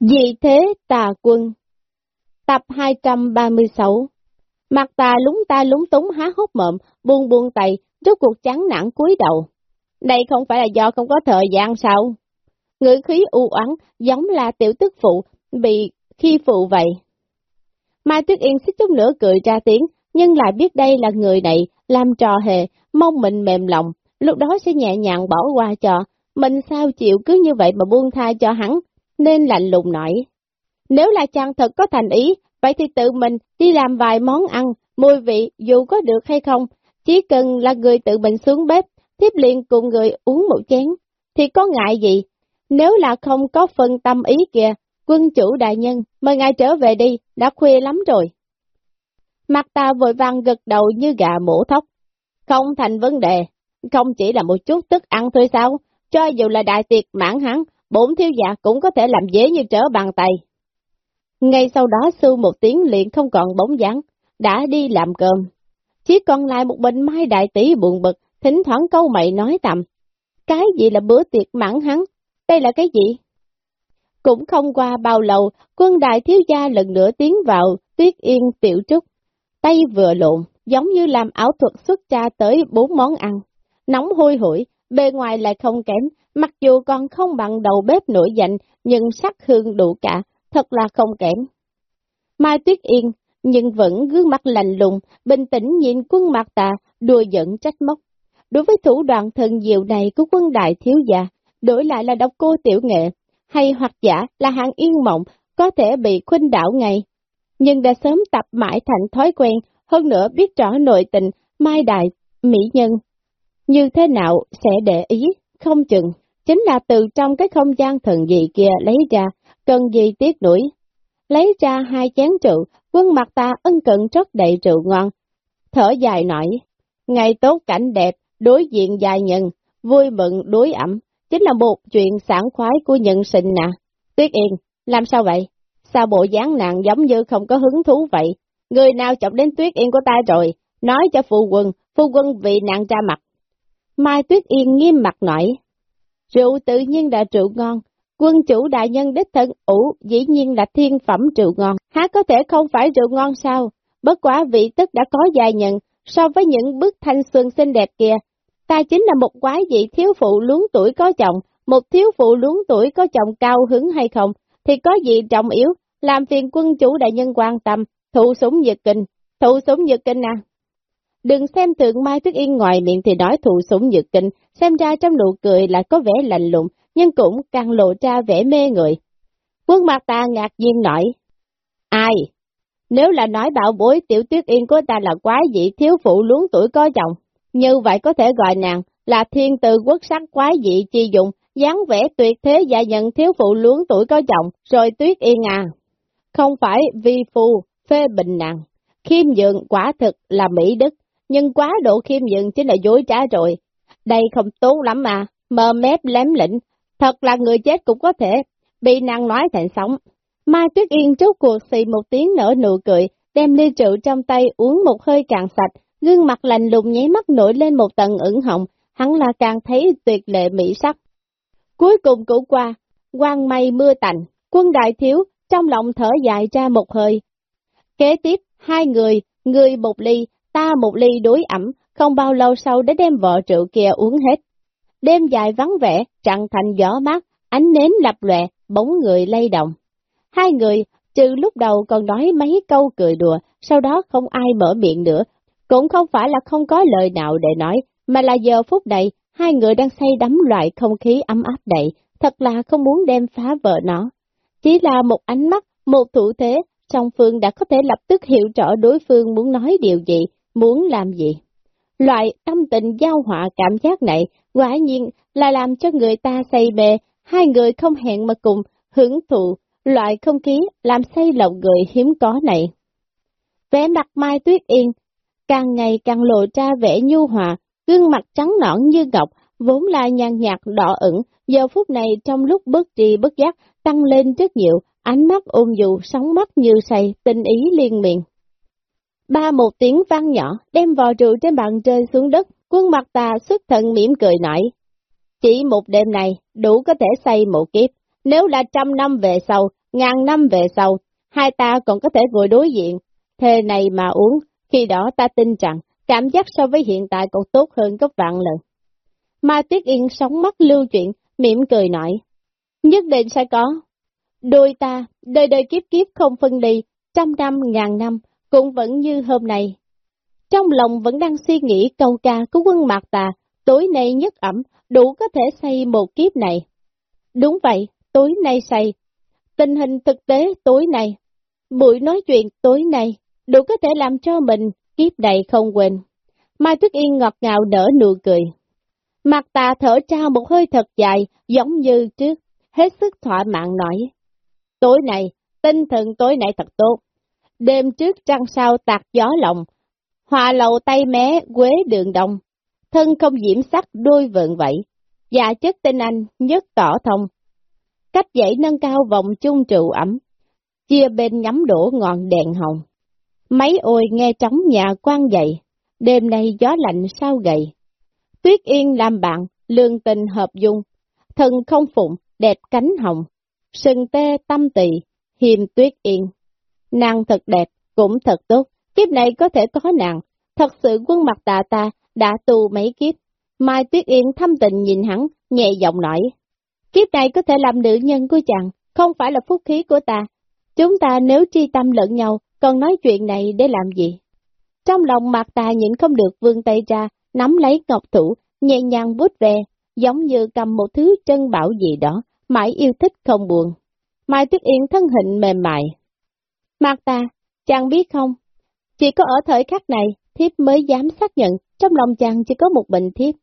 Vì thế tà quân Tập 236 Mặt tà lúng ta lúng túng há hốc mộm, buông buông tay, rốt cuộc chán nản cúi đầu. Đây không phải là do không có thời gian sao? Ngữ khí u oán giống là tiểu tức phụ, bị khi phụ vậy. Mai Tuyết Yên xích chút nữa cười ra tiếng, nhưng lại biết đây là người này, làm trò hề, mong mình mềm lòng, lúc đó sẽ nhẹ nhàng bỏ qua cho, mình sao chịu cứ như vậy mà buông tha cho hắn, nên lạnh lùng nói. Nếu là chàng thật có thành ý, vậy thì tự mình đi làm vài món ăn, mùi vị dù có được hay không, chỉ cần là người tự mình xuống bếp, tiếp liền cùng người uống một chén, thì có ngại gì? Nếu là không có phân tâm ý kìa, quân chủ đại nhân, mời ngài trở về đi, đã khuya lắm rồi. Mặt ta vội vàng gật đầu như gà mổ thóc. Không thành vấn đề, không chỉ là một chút tức ăn thôi sao, cho dù là đại tiệc mãn hắn, bốn thiếu gia cũng có thể làm dễ như trở bàn tay. Ngay sau đó sư một tiếng liền không còn bóng dáng, đã đi làm cơm. Chỉ còn lại một bình mai đại tỷ buồn bực, thỉnh thoảng câu mày nói tầm. Cái gì là bữa tiệc mãn hắn? Đây là cái gì? Cũng không qua bao lâu, quân đại thiếu gia lần nữa tiến vào tuyết yên tiểu trúc. Tay vừa lộn, giống như làm ảo thuật xuất ra tới bốn món ăn. Nóng hôi hổi, bề ngoài lại không kém, mặc dù còn không bằng đầu bếp nổi danh, nhưng sắc hương đủ cả, thật là không kém. Mai Tuyết Yên, nhưng vẫn gương mặt lạnh lùng, bình tĩnh nhìn quân mặt tà, đùa giận trách móc. Đối với thủ đoạn thần diệu này của quân đại thiếu gia, đổi lại là độc cô tiểu nghệ, hay hoặc giả là hạng yên mộng, có thể bị khuynh đảo ngay. Nhưng đã sớm tập mãi thành thói quen, hơn nữa biết rõ nội tình, mai đại, mỹ nhân. Như thế nào sẽ để ý, không chừng, chính là từ trong cái không gian thần dị kia lấy ra, cần gì tiếc đuổi. Lấy ra hai chén rượu, quân mặt ta ân cận rất đầy rượu ngon. Thở dài nói, ngày tốt cảnh đẹp, đối diện dài nhân vui mừng đối ẩm, chính là một chuyện sản khoái của nhân sinh nè. Tuyết Yên, làm sao vậy? Sao bộ dáng nàng giống như không có hứng thú vậy? Người nào chọc đến Tuyết Yên của ta rồi? Nói cho phụ quân, phu quân vì nàng ra mặt. Mai Tuyết Yên nghiêm mặt nói, rượu tự nhiên là rượu ngon, quân chủ đại nhân đích thân ủ dĩ nhiên là thiên phẩm rượu ngon, há có thể không phải rượu ngon sao? Bất quá vị tức đã có dài nhận, so với những bức thanh xuân xinh đẹp kia, ta chính là một quái dị thiếu phụ luống tuổi có chồng, một thiếu phụ luống tuổi có chồng cao hứng hay không, thì có gì trọng yếu, làm phiền quân chủ đại nhân quan tâm, thụ súng nhật kinh, thụ súng nhật kinh à. Đừng xem tượng Mai Tuyết Yên ngoài miệng thì nói thụ sủng nhược kinh, xem ra trong nụ cười là có vẻ lạnh lùng, nhưng cũng càng lộ ra vẻ mê người. Quân mặt ta ngạc nhiên nói, ai? Nếu là nói bảo bối tiểu Tuyết Yên của ta là quái dị thiếu phụ luống tuổi có chồng, như vậy có thể gọi nàng là thiên từ quốc sắc quái dị chi dụng, dáng vẻ tuyệt thế gia nhận thiếu phụ luống tuổi có chồng, rồi Tuyết Yên à. Không phải vi phu, phê bình nàng, khiêm dượng quả thực là Mỹ Đức, nhưng quá độ khiêm nhường chính là dối trá rồi. Đây không tốt lắm mà, mờ mép lém lĩnh, thật là người chết cũng có thể, bị nàng nói thành sống. Mai Tuyết Yên trước cuộc xì một tiếng nở nụ cười, đem ly rượu trong tay uống một hơi càng sạch, gương mặt lạnh lùng nháy mắt nổi lên một tầng ửng hồng, hắn là càng thấy tuyệt lệ mỹ sắc. Cuối cùng cũng qua, quang mây mưa tạnh, quân đại thiếu, trong lòng thở dài ra một hơi. Kế tiếp, hai người, người một ly, ta một ly đối ẩm, không bao lâu sau đã đem vợ rượu kia uống hết. Đêm dài vắng vẻ, trăng thành gió mát, ánh nến lập lòe, bóng người lay động. Hai người, trừ lúc đầu còn nói mấy câu cười đùa, sau đó không ai mở miệng nữa, cũng không phải là không có lời nào để nói, mà là giờ phút này, hai người đang say đắm loại không khí ấm áp đầy, thật là không muốn đem phá vỡ nó. Chỉ là một ánh mắt, một thủ thế, song phương đã có thể lập tức hiểu rõ đối phương muốn nói điều gì, muốn làm gì. Loại tâm tình giao họa cảm giác này, quả nhiên là làm cho người ta say mê, hai người không hẹn mà cùng, hưởng thụ, loại không khí làm say lòng người hiếm có này. Vẻ mặt Mai Tuyết Yên, càng ngày càng lộ ra vẻ nhu hòa, gương mặt trắng nõn như ngọc, vốn là nhàn nhạt đỏ ửng, giờ phút này trong lúc bất tri bất giác tăng lên rất nhiều, ánh mắt ôm dụ sóng mắt như say, tình ý liên miệng. Ba một tiếng vang nhỏ, đem vò rượu trên bàn trời xuống đất, quân mặt ta xuất thần mỉm cười nói. Chỉ một đêm này, đủ có thể xây một kiếp, nếu là trăm năm về sau, ngàn năm về sau, hai ta còn có thể ngồi đối diện, thề này mà uống, khi đó ta tin rằng cảm giác so với hiện tại còn tốt hơn gấp vạn lần. Mai Tuyết Yên sóng mắt lưu chuyện, mỉm cười nói, nhất định sẽ có. Đôi ta, đời đời kiếp kiếp không phân đi, trăm năm ngàn năm, cũng vẫn như hôm nay. Trong lòng vẫn đang suy nghĩ câu ca của quân mạc tà, tối nay nhất ẩm, đủ có thể xây một kiếp này. Đúng vậy, tối nay xây. Tình hình thực tế tối nay, buổi nói chuyện tối nay, đủ có thể làm cho mình kiếp này không quên. Mai Tuyết Yên ngọt ngào nở nụ cười. Mặt tà thở trao một hơi thật dài, giống như trước, hết sức thỏa mãn nói. Tối nay, tinh thần tối nay thật tốt. Đêm trước trăng sao tạc gió lòng, hòa lầu tay mé quế đường đông, thân không diễm sắc đôi vượng vậy, và chất tên anh nhất tỏ thông. Cách dãy nâng cao vòng chung trụ ẩm, chia bên nhắm đổ ngọn đèn hồng. Mấy ôi nghe trống nhà quan dậy, đêm nay gió lạnh sao gầy. Tuyết yên làm bạn, lương tình hợp dung, thân không phụng, đẹp cánh hồng, sừng tê tâm tỳ, hiềm tuyết yên. Nàng thật đẹp, cũng thật tốt, kiếp này có thể có nàng, thật sự quân mặt tà ta đã tu mấy kiếp. Mai Tuyết Yên thâm tình nhìn hắn, nhẹ giọng nói, kiếp này có thể làm nữ nhân của chàng, không phải là phúc khí của ta. Chúng ta nếu tri tâm lẫn nhau, còn nói chuyện này để làm gì? Trong lòng mặt tà nhịn không được vươn tay ra, nắm lấy ngọc thủ, nhẹ nhàng bút về, giống như cầm một thứ chân bảo gì đó, mãi yêu thích không buồn. Mai Tuyết Yên thân hình mềm mại. Marta, ta, chàng biết không, chỉ có ở thời khắc này, thiếp mới dám xác nhận, trong lòng chàng chỉ có một bình thiếp.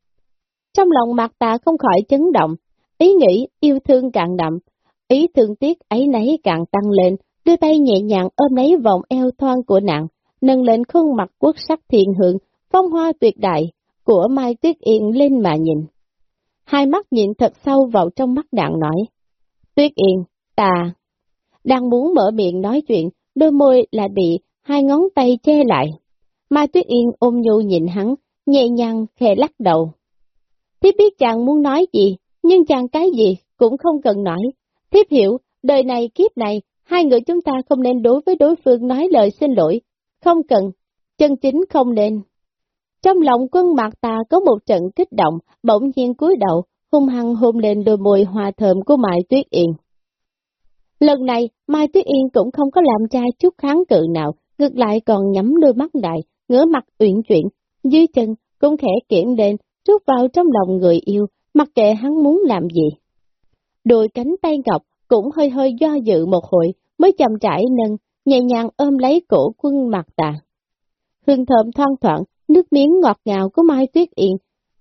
Trong lòng Marta ta không khỏi chấn động, ý nghĩ yêu thương càng đậm, ý thương tiếc ấy nấy càng tăng lên, Đôi tay nhẹ nhàng ôm lấy vòng eo thoan của nàng, nâng lên khuôn mặt quốc sắc thiện hưởng, phong hoa tuyệt đại của Mai Tuyết Yên lên mà nhìn. Hai mắt nhìn thật sâu vào trong mắt đạn nói, Tuyết Yên, ta, đang muốn mở miệng nói chuyện, đôi môi lại bị hai ngón tay che lại. Mai Tuyết Yên ôm nhu nhìn hắn, nhẹ nhàng khẽ lắc đầu. Thiếp biết chàng muốn nói gì, nhưng chàng cái gì cũng không cần nói. Thiếp hiểu, đời này kiếp này, hai người chúng ta không nên đối với đối phương nói lời xin lỗi. Không cần, chân chính không nên. Trong lòng quân mạc ta có một trận kích động, bỗng nhiên cúi đầu, hung hăng hôn lên đôi môi hòa thơm của Mai Tuyết Yên. Lần này, Mai Tuyết Yên cũng không có làm trai chút kháng cự nào, ngược lại còn nhắm đôi mắt đại, ngửa mặt uyển chuyển, dưới chân cũng khẽ kiểm lên, rút vào trong lòng người yêu, mặc kệ hắn muốn làm gì. Đôi cánh tay ngọc cũng hơi hơi do dự một hồi, mới chậm trải nâng, nhẹ nhàng ôm lấy cổ quân mặt tà. Hương thơm thoang thoảng, nước miếng ngọt ngào của Mai Tuyết Yên,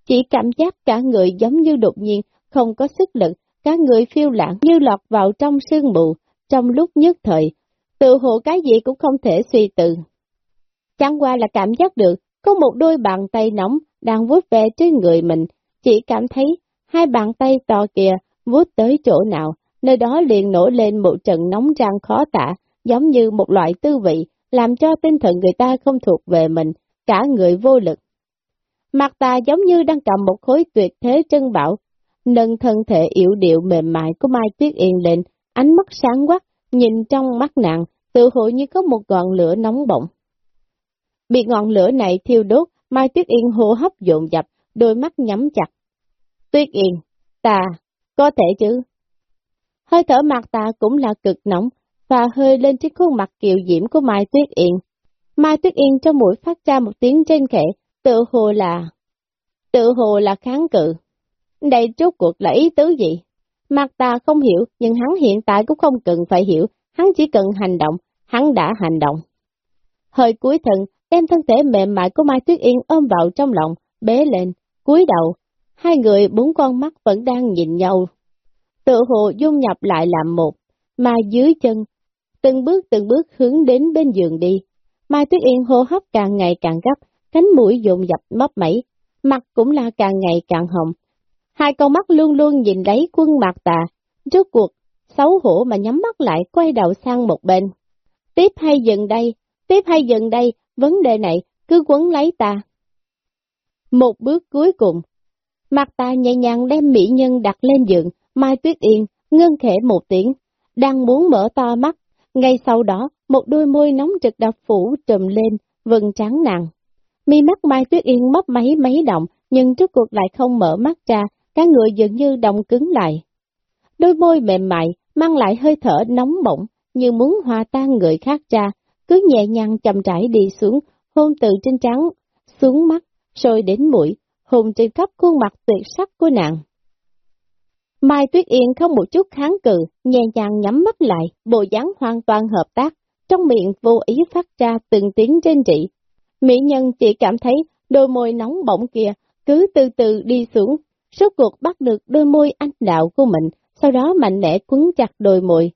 chỉ cảm giác cả người giống như đột nhiên, không có sức lực, các người phiêu lãng như lọt vào trong sương mù, trong lúc nhất thời, tự hộ cái gì cũng không thể suy tư Chẳng qua là cảm giác được, có một đôi bàn tay nóng đang vuốt về trên người mình, chỉ cảm thấy hai bàn tay to kìa vuốt tới chỗ nào, nơi đó liền nổi lên một trận nóng rang khó tả, giống như một loại tư vị, làm cho tinh thần người ta không thuộc về mình, cả người vô lực. Mặt ta giống như đang cầm một khối tuyệt thế chân bảo, nâng thân thể yếu điệu mềm mại của Mai Tuyết Yên lên, ánh mắt sáng quắc, nhìn trong mắt nàng, tự hội như có một ngọn lửa nóng bỏng. Bị ngọn lửa này thiêu đốt, Mai Tuyết Yên hô hấp dồn dập, đôi mắt nhắm chặt. Tuyết Yên, ta, có thể chứ? Hơi thở mặt ta cũng là cực nóng, và hơi lên trên khuôn mặt kiều diễm của Mai Tuyết Yên. Mai Tuyết Yên trong mũi phát ra một tiếng trên khẽ, tự hồ là... Tự hồ là kháng cự. Đây rốt cuộc là ý tứ gì? Mặt ta không hiểu, nhưng hắn hiện tại cũng không cần phải hiểu, hắn chỉ cần hành động, hắn đã hành động. Hơi cuối thân, đem thân thể mềm mại của Mai Tuyết Yên ôm vào trong lòng, bế lên, cúi đầu, hai người bốn con mắt vẫn đang nhìn nhau. Tự hồ dung nhập lại làm một, mà dưới chân, từng bước từng bước hướng đến bên giường đi. Mai Tuyết Yên hô hấp càng ngày càng gấp, cánh mũi dồn dập mấp mẩy, mặt cũng là càng ngày càng hồng. Hai con mắt luôn luôn nhìn lấy quân mạc tà, rốt cuộc, xấu hổ mà nhắm mắt lại quay đầu sang một bên. Tiếp hay dừng đây, tiếp hay dừng đây, vấn đề này cứ quấn lấy ta. Một bước cuối cùng, mặt ta nhẹ nhàng đem mỹ nhân đặt lên giường, Mai Tuyết Yên ngân khẽ một tiếng, đang muốn mở to mắt, ngay sau đó một đôi môi nóng trực đập phủ trùm lên, vừng trắng nặng. Mi mắt Mai Tuyết Yên mấp máy mấy động, nhưng trước cuộc lại không mở mắt ra, các người dường như đông cứng lại. Đôi môi mềm mại, mang lại hơi thở nóng bỏng, như muốn hòa tan người khác ra, cứ nhẹ nhàng chậm rãi đi xuống, hôn từ trên trắng, xuống mắt, rồi đến mũi, hôn trên khắp khuôn mặt tuyệt sắc của nàng. Mai Tuyết Yên không một chút kháng cự, nhẹ nhàng nhắm mắt lại, bộ dáng hoàn toàn hợp tác, trong miệng vô ý phát ra từng tiếng trên trị. Mỹ nhân chỉ cảm thấy đôi môi nóng bỏng kia cứ từ từ đi xuống, suốt cuộc bắt được đôi môi anh đạo của mình, sau đó mạnh mẽ quấn chặt đôi môi.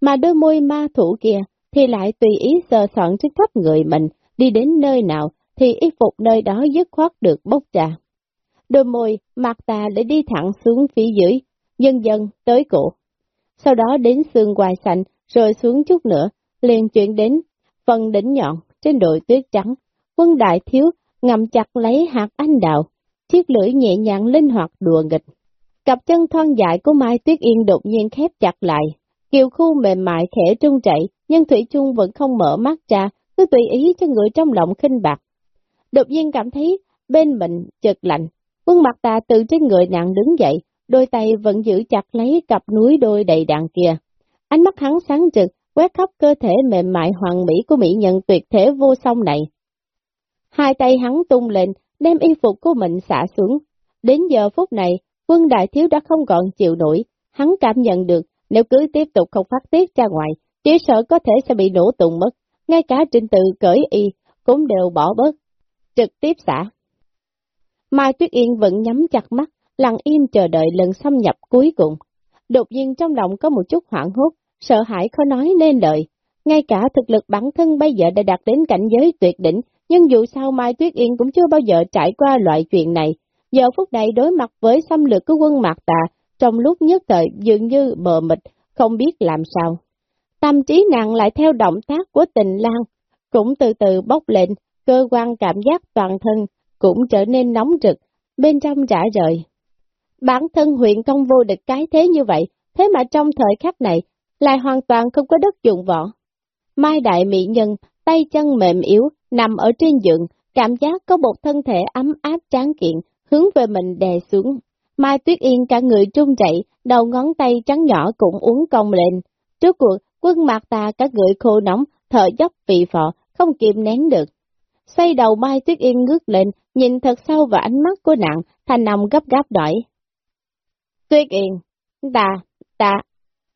Mà đôi môi ma thủ kia thì lại tùy ý sờ soạn trên khắp người mình, đi đến nơi nào thì y phục nơi đó dứt khoát được bốc ra. Đôi môi, mặt tà để đi thẳng xuống phía dưới, dần dần tới cổ. Sau đó đến xương quai xanh, rồi xuống chút nữa, liền chuyển đến phần đỉnh nhọn trên đồi tuyết trắng. Quân đại thiếu ngầm chặt lấy hạt anh đào, chiếc lưỡi nhẹ nhàng linh hoạt đùa nghịch. Cặp chân thon dài của Mai Tuyết Yên đột nhiên khép chặt lại, kiều khu mềm mại khẽ trung chạy, nhưng Thủy chung vẫn không mở mắt ra, cứ tùy ý cho người trong lòng khinh bạc. Đột nhiên cảm thấy bên mình chợt lạnh, quân mặt ta từ trên người nặng đứng dậy, đôi tay vẫn giữ chặt lấy cặp núi đôi đầy đạn kia. Ánh mắt hắn sáng trực, quét khắp cơ thể mềm mại hoàng mỹ của mỹ nhân tuyệt thế vô song này. Hai tay hắn tung lên, đem y phục của mình xả xuống. Đến giờ phút này, quân đại thiếu đã không còn chịu nổi, hắn cảm nhận được nếu cứ tiếp tục không phát tiết ra ngoài, chỉ sợ có thể sẽ bị nổ tung mất, ngay cả trình tự cởi y cũng đều bỏ bớt, trực tiếp xả. Mai Tuyết Yên vẫn nhắm chặt mắt, lặng im chờ đợi lần xâm nhập cuối cùng. Đột nhiên trong lòng có một chút hoảng hốt, sợ hãi khó nói nên lời. Ngay cả thực lực bản thân bây giờ đã đạt đến cảnh giới tuyệt đỉnh, nhưng dù sao Mai Tuyết Yên cũng chưa bao giờ trải qua loại chuyện này. Giờ phút này đối mặt với xâm lược của quân Mạc Tà, trong lúc nhất thời dường như mờ mịt, không biết làm sao. Tâm trí nàng lại theo động tác của tình lang, cũng từ từ bốc lên, cơ quan cảm giác toàn thân cũng trở nên nóng rực, bên trong trả rời. Bản thân huyện công vô địch cái thế như vậy, thế mà trong thời khắc này, lại hoàn toàn không có đất dụng võ. Mai đại mỹ nhân, tay chân mềm yếu, nằm ở trên giường, cảm giác có một thân thể ấm áp tráng kiện, hướng về mình đè xuống. Mai Tuyết Yên cả người trung chạy, đầu ngón tay trắng nhỏ cũng uống cong lên. Trước cuộc, quân mặt ta cả người khô nóng, thở dốc vị phò, không kìm nén được. Xoay đầu Mai Tuyết Yên ngước lên, nhìn thật sâu vào ánh mắt của nàng, thành nằm gấp gáp đỏi. Tuyết Yên, ta, ta,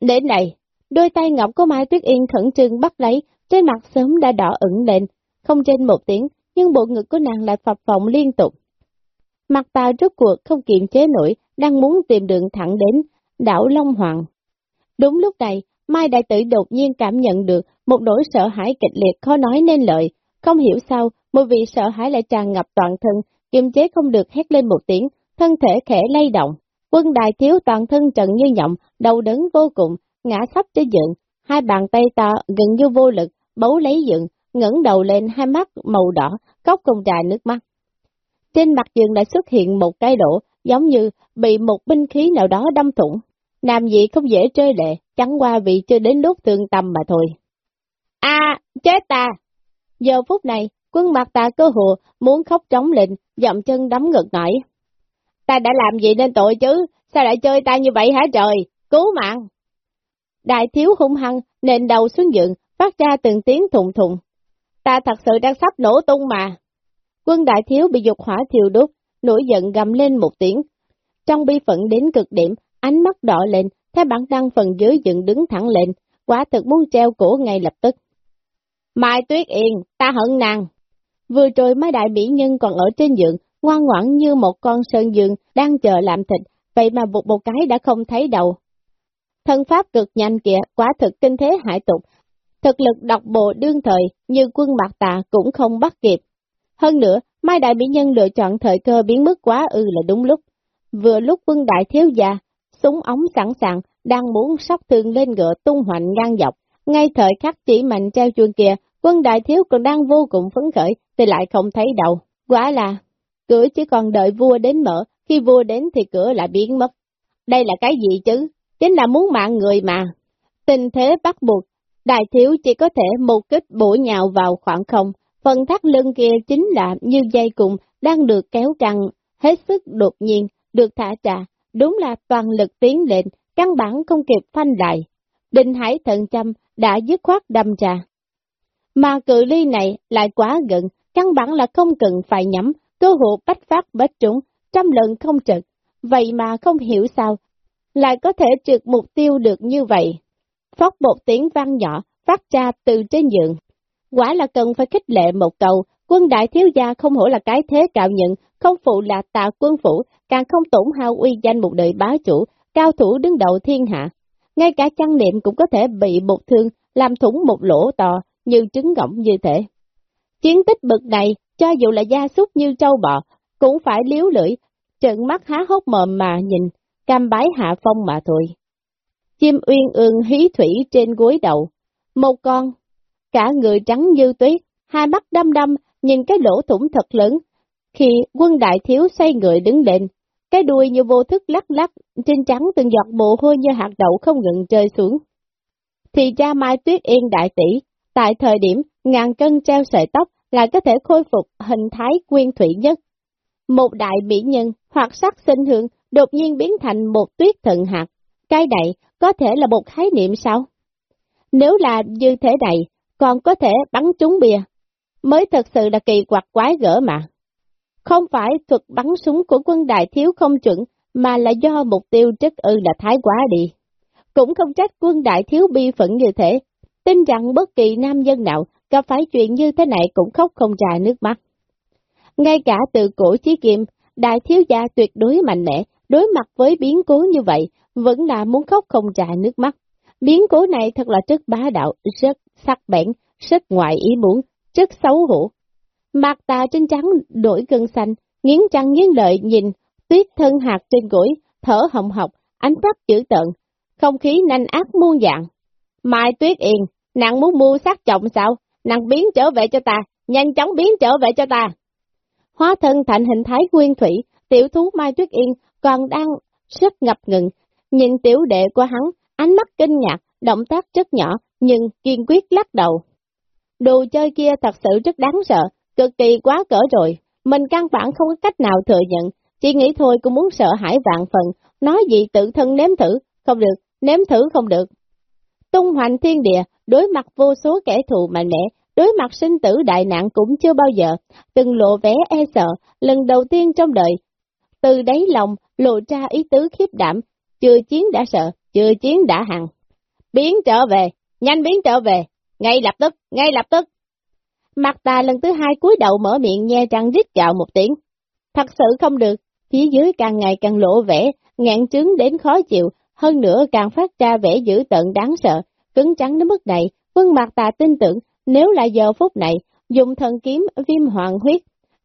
đến đây. Đôi tay ngọc của Mai Tuyết Yên khẩn trương bắt lấy, trên mặt sớm đã đỏ ửng lên, không trên một tiếng, nhưng bộ ngực của nàng lại phập phồng liên tục. Mặt ta rốt cuộc không kiềm chế nổi, đang muốn tìm đường thẳng đến đảo Long Hoàng. Đúng lúc này, Mai Đại Tử đột nhiên cảm nhận được một nỗi sợ hãi kịch liệt khó nói nên lời. Không hiểu sao, một vị sợ hãi lại tràn ngập toàn thân, kiềm chế không được hét lên một tiếng, thân thể khẽ lay động. Quân đại thiếu toàn thân trần như nhộng, đầu đớn vô cùng, ngã sắp trên dựng, hai bàn tay to gần như vô lực, bấu lấy dựng, ngẩng đầu lên hai mắt màu đỏ, cốc công trà nước mắt. Trên mặt giường lại xuất hiện một cái lỗ, giống như bị một binh khí nào đó đâm thủng. Làm gì không dễ chơi lệ, chẳng qua vì chưa đến lúc thương tâm mà thôi. a chết ta! Giờ phút này, quân mặt ta cơ hồ muốn khóc trống lên, dậm chân đấm ngực nổi. Ta đã làm gì nên tội chứ, sao lại chơi ta như vậy hả trời, cứu mạng! Đại thiếu hung hăng, nền đầu xuống giường, phát ra từng tiếng thùng thùng. Ta thật sự đang sắp nổ tung mà. Quân đại thiếu bị dục hỏa thiêu đốt, nổi giận gầm lên một tiếng. Trong bi phận đến cực điểm, ánh mắt đỏ lên, theo bản năng phần dưới dựng đứng thẳng lên, quả thực muốn treo cổ ngay lập tức. Mai Tuyết Yên, ta hận nàng. Vừa rồi mấy đại mỹ nhân còn ở trên giường, ngoan ngoãn như một con sơn dương đang chờ làm thịt, vậy mà một một cái đã không thấy đầu. Thân pháp cực nhanh kìa, quả thực kinh thế hại tục. Thực lực độc bộ đương thời như quân mạc tà cũng không bắt kịp. Hơn nữa, Mai Đại Mỹ Nhân lựa chọn thời cơ biến mất quá ư là đúng lúc. Vừa lúc quân đại thiếu gia, súng ống sẵn sàng, đang muốn sóc thương lên ngựa tung hoành ngang dọc. Ngay thời khắc chỉ mạnh treo chuông kia, quân đại thiếu còn đang vô cùng phấn khởi, thì lại không thấy đầu. Quả là, cửa chỉ còn đợi vua đến mở, khi vua đến thì cửa lại biến mất. Đây là cái gì chứ? Chính là muốn mạng người mà. Tình thế bắt buộc, đại thiếu chỉ có thể một kích bổ nhào vào khoảng không, phần thắt lưng kia chính là như dây cùng đang được kéo căng, hết sức đột nhiên, được thả trà, đúng là toàn lực tiến lên, căn bản không kịp phanh lại. Đình Hải thận chăm đã dứt khoát đâm trà. Mà cự ly này lại quá gần, căn bản là không cần phải nhắm, cơ hộ bách phát bách trúng, trăm lần không trực, vậy mà không hiểu sao, lại có thể trượt mục tiêu được như vậy. Phóc một tiếng vang nhỏ, phát ra từ trên giường. Quả là cần phải khích lệ một câu, quân đại thiếu gia không hổ là cái thế cạo nhận, không phụ là tà quân phủ, càng không tổn hao uy danh một đời bá chủ, cao thủ đứng đầu thiên hạ. Ngay cả chăn niệm cũng có thể bị bột thương, làm thủng một lỗ to, như trứng ngỗng như thế. Chiến tích bực này, cho dù là gia súc như trâu bò, cũng phải liếu lưỡi, trợn mắt há hốc mồm mà nhìn, cam bái hạ phong mà thôi. Chim uyên ương hí thủy trên gối đầu, một con, cả người trắng như tuyết, hai mắt đăm đăm, nhìn cái lỗ thủng thật lớn. Khi quân đại thiếu xoay người đứng lên, cái đuôi như vô thức lắc lắc, trên trắng từng giọt mồ hôi như hạt đậu không ngừng rơi xuống. Thì cha Mai Tuyết Yên đại tỷ, tại thời điểm ngàn cân treo sợi tóc lại có thể khôi phục hình thái quyên thủy nhất. Một đại mỹ nhân hoặc sắc sinh hương đột nhiên biến thành một tuyết thần hạt, cái này có thể là một khái niệm sao? Nếu là như thế này, còn có thể bắn trúng bia, mới thật sự là kỳ quặc quái gỡ mà. Không phải thuật bắn súng của quân đại thiếu không chuẩn, mà là do mục tiêu chất ư là thái quá đi. Cũng không trách quân đại thiếu bi phẫn như thế, tin rằng bất kỳ nam dân nào gặp phải chuyện như thế này cũng khóc không trà nước mắt. Ngay cả từ cổ chí kim, đại thiếu gia tuyệt đối mạnh mẽ, đối mặt với biến cố như vậy, vẫn là muốn khóc không trà nước mắt. Biến cố này thật là rất bá đạo, rất sắc bén, rất ngoại ý muốn, rất xấu hổ. Mặt tà trên trắng đổi cơn xanh, nghiến trăng nghiến lợi nhìn, tuyết thân hạt trên gối, thở hồng hộc, ánh mắt dữ tợn, không khí nanh ác muôn dạng. Mai tuyết yên, nàng muốn mua sát chồng sao? Nàng biến trở về cho ta, nhanh chóng biến trở về cho ta. Hóa thân thành hình thái nguyên thủy, tiểu thú Mai Tuyết Yên còn đang rất ngập ngừng, nhìn tiểu đệ của hắn, ánh mắt kinh ngạc, động tác rất nhỏ, nhưng kiên quyết lắc đầu. Đồ chơi kia thật sự rất đáng sợ, cực kỳ quá cỡ rồi, mình căn bản không có cách nào thừa nhận, chỉ nghĩ thôi cũng muốn sợ hãi vạn phần, nói gì tự thân nếm thử, không được, nếm thử không được. Tung hoành thiên địa, đối mặt vô số kẻ thù mạnh mẽ, đối mặt sinh tử đại nạn cũng chưa bao giờ, từng lộ vẻ e sợ, lần đầu tiên trong đời. Từ đáy lòng, lộ ra ý tứ khiếp đảm, chưa chiến đã sợ, chưa chiến đã hằng. Biến trở về, nhanh biến trở về, ngay lập tức, ngay lập tức. Mặt ta lần thứ hai cúi đầu mở miệng nghe răng rít gạo một tiếng. Thật sự không được, phía dưới càng ngày càng lộ vẻ, ngạn trứng đến khó chịu, hơn nữa càng phát ra vẻ dữ tận đáng sợ, cứng trắng đến mức này, quân mặt ta tin tưởng, nếu là giờ phút này, dùng thần kiếm viêm hoàng huyết,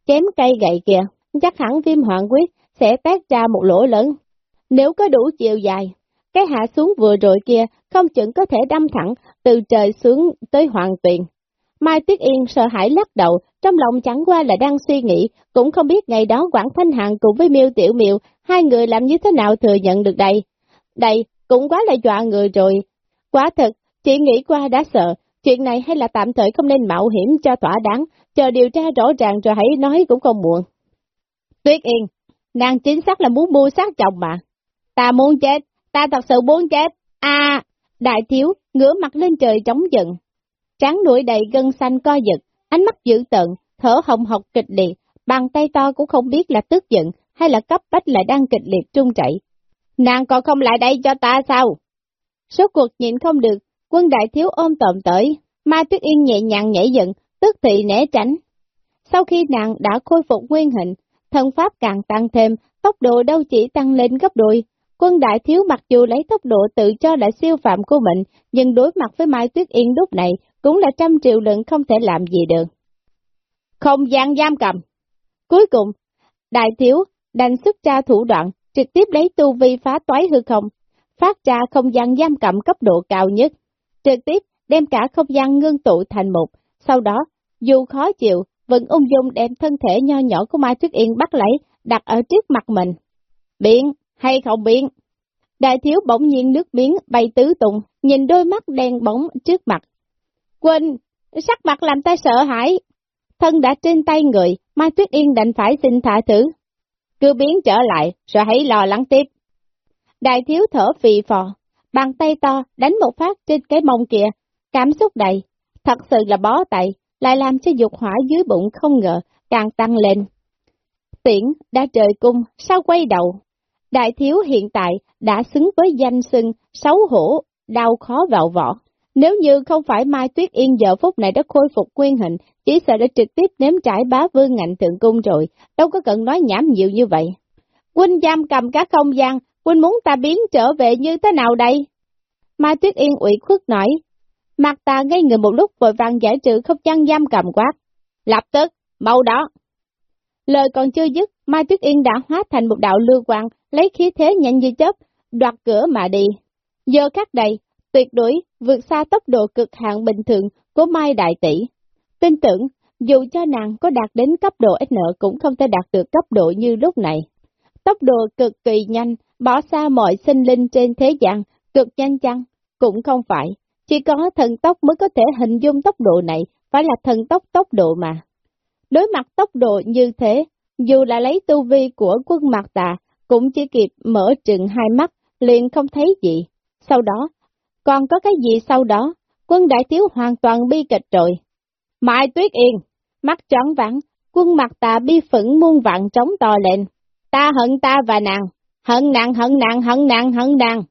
chém cây gậy kìa, chắc hẳn viêm hoàng huyết sẽ tác ra một lỗ lớn. Nếu có đủ chiều dài, cái hạ xuống vừa rồi kia không chừng có thể đâm thẳng từ trời xuống tới hoàng tuyền. Mai Tuyết Yên sợ hãi lắc đầu, trong lòng chẳng qua là đang suy nghĩ, cũng không biết ngày đó Quảng Thanh Hạng cùng với Miêu Tiểu Miêu, hai người làm như thế nào thừa nhận được đây. Đây, cũng quá là dọa người rồi. Quá thật, chỉ nghĩ qua đã sợ, chuyện này hay là tạm thời không nên mạo hiểm cho thỏa đáng, chờ điều tra rõ ràng rồi hãy nói cũng không muộn. Tuyết Yên, nàng chính xác là muốn mua sát chồng mà. Ta muốn chết, ta thật sự muốn chết. À, đại thiếu, ngửa mặt lên trời chống giận. Tráng đuổi đầy gân xanh co giật, ánh mắt dữ tợn, thở hồng hộc kịch liệt, bàn tay to cũng không biết là tức giận hay là cấp bách lại đang kịch liệt trung chảy. Nàng còn không lại đây cho ta sao? Số cuộc nhịn không được, quân đại thiếu ôm tộm tới, Mai Tuyết Yên nhẹ nhàng nhảy dựng, tức thị né tránh. Sau khi nàng đã khôi phục nguyên hình, thần pháp càng tăng thêm, tốc độ đâu chỉ tăng lên gấp đôi. Quân đại thiếu mặc dù lấy tốc độ tự cho là siêu phạm của mình, nhưng đối mặt với Mai Tuyết Yên lúc này cũng là trăm triệu lượng không thể làm gì được. Không gian giam cầm. Cuối cùng, đại thiếu đành xuất ra thủ đoạn, trực tiếp lấy tu vi phá toái hư không, phát ra không gian giam cầm cấp độ cao nhất, trực tiếp đem cả không gian ngưng tụ thành một, sau đó, dù khó chịu, vẫn ung dung đem thân thể nho nhỏ của Mai Tuyết Yên bắt lấy, đặt ở trước mặt mình. Biến hay không biến? Đại thiếu bỗng nhiên nước biến bay tứ tung, nhìn đôi mắt đen bóng trước mặt. Quên, sắc mặt làm ta sợ hãi. Thân đã trên tay người, Mai Tuyết Yên đành phải xin thả thứ. Cứ biến trở lại, rồi hãy lo lắng tiếp. Đại thiếu thở phì phò, bàn tay to đánh một phát trên cái mông kia, cảm xúc đầy, thật sự là bó tay, lại làm cho dục hỏa dưới bụng không ngờ, càng tăng lên. Tiễn đã trời cung, sao quay đầu? Đại thiếu hiện tại đã xứng với danh xưng xấu hổ, đau khó vào vỏ. Nếu như không phải Mai Tuyết Yên giờ phút này đã khôi phục nguyên hình, chỉ sợ đã trực tiếp nếm trải bá vương ngạnh thượng cung rồi, đâu có cần nói nhảm nhiều như vậy. Quynh giam cầm các không gian, Quynh muốn ta biến trở về như thế nào đây? Mai Tuyết Yên ủy khuất nói. Mặt ta ngây người một lúc vội vàng giải trừ không gian giam cầm quát. Lập tức, mau đó. Lời còn chưa dứt, Mai Tuyết Yên đã hóa thành một đạo lưu quang, lấy khí thế nhanh như chớp, đoạt cửa mà đi. Giờ khắc đây, tuyệt đối vượt xa tốc độ cực hạn bình thường của Mai Đại Tỷ. Tin tưởng, dù cho nàng có đạt đến cấp độ SN cũng không thể đạt được cấp độ như lúc này. Tốc độ cực kỳ nhanh, bỏ xa mọi sinh linh trên thế gian, cực nhanh chăng? Cũng không phải, chỉ có thần tốc mới có thể hình dung tốc độ này, phải là thần tốc tốc độ mà. Đối mặt tốc độ như thế, dù là lấy tu vi của quân mặt tà, cũng chỉ kịp mở trừng hai mắt, liền không thấy gì. Sau đó, còn có cái gì sau đó, quân đại thiếu hoàn toàn bi kịch rồi. Mai tuyết yên, mắt tròn vắng, quân mặt tà bi phẫn muôn vạn trống to lên. Ta hận ta và nàng, hận nàng, hận nàng, hận nàng, hận nàng.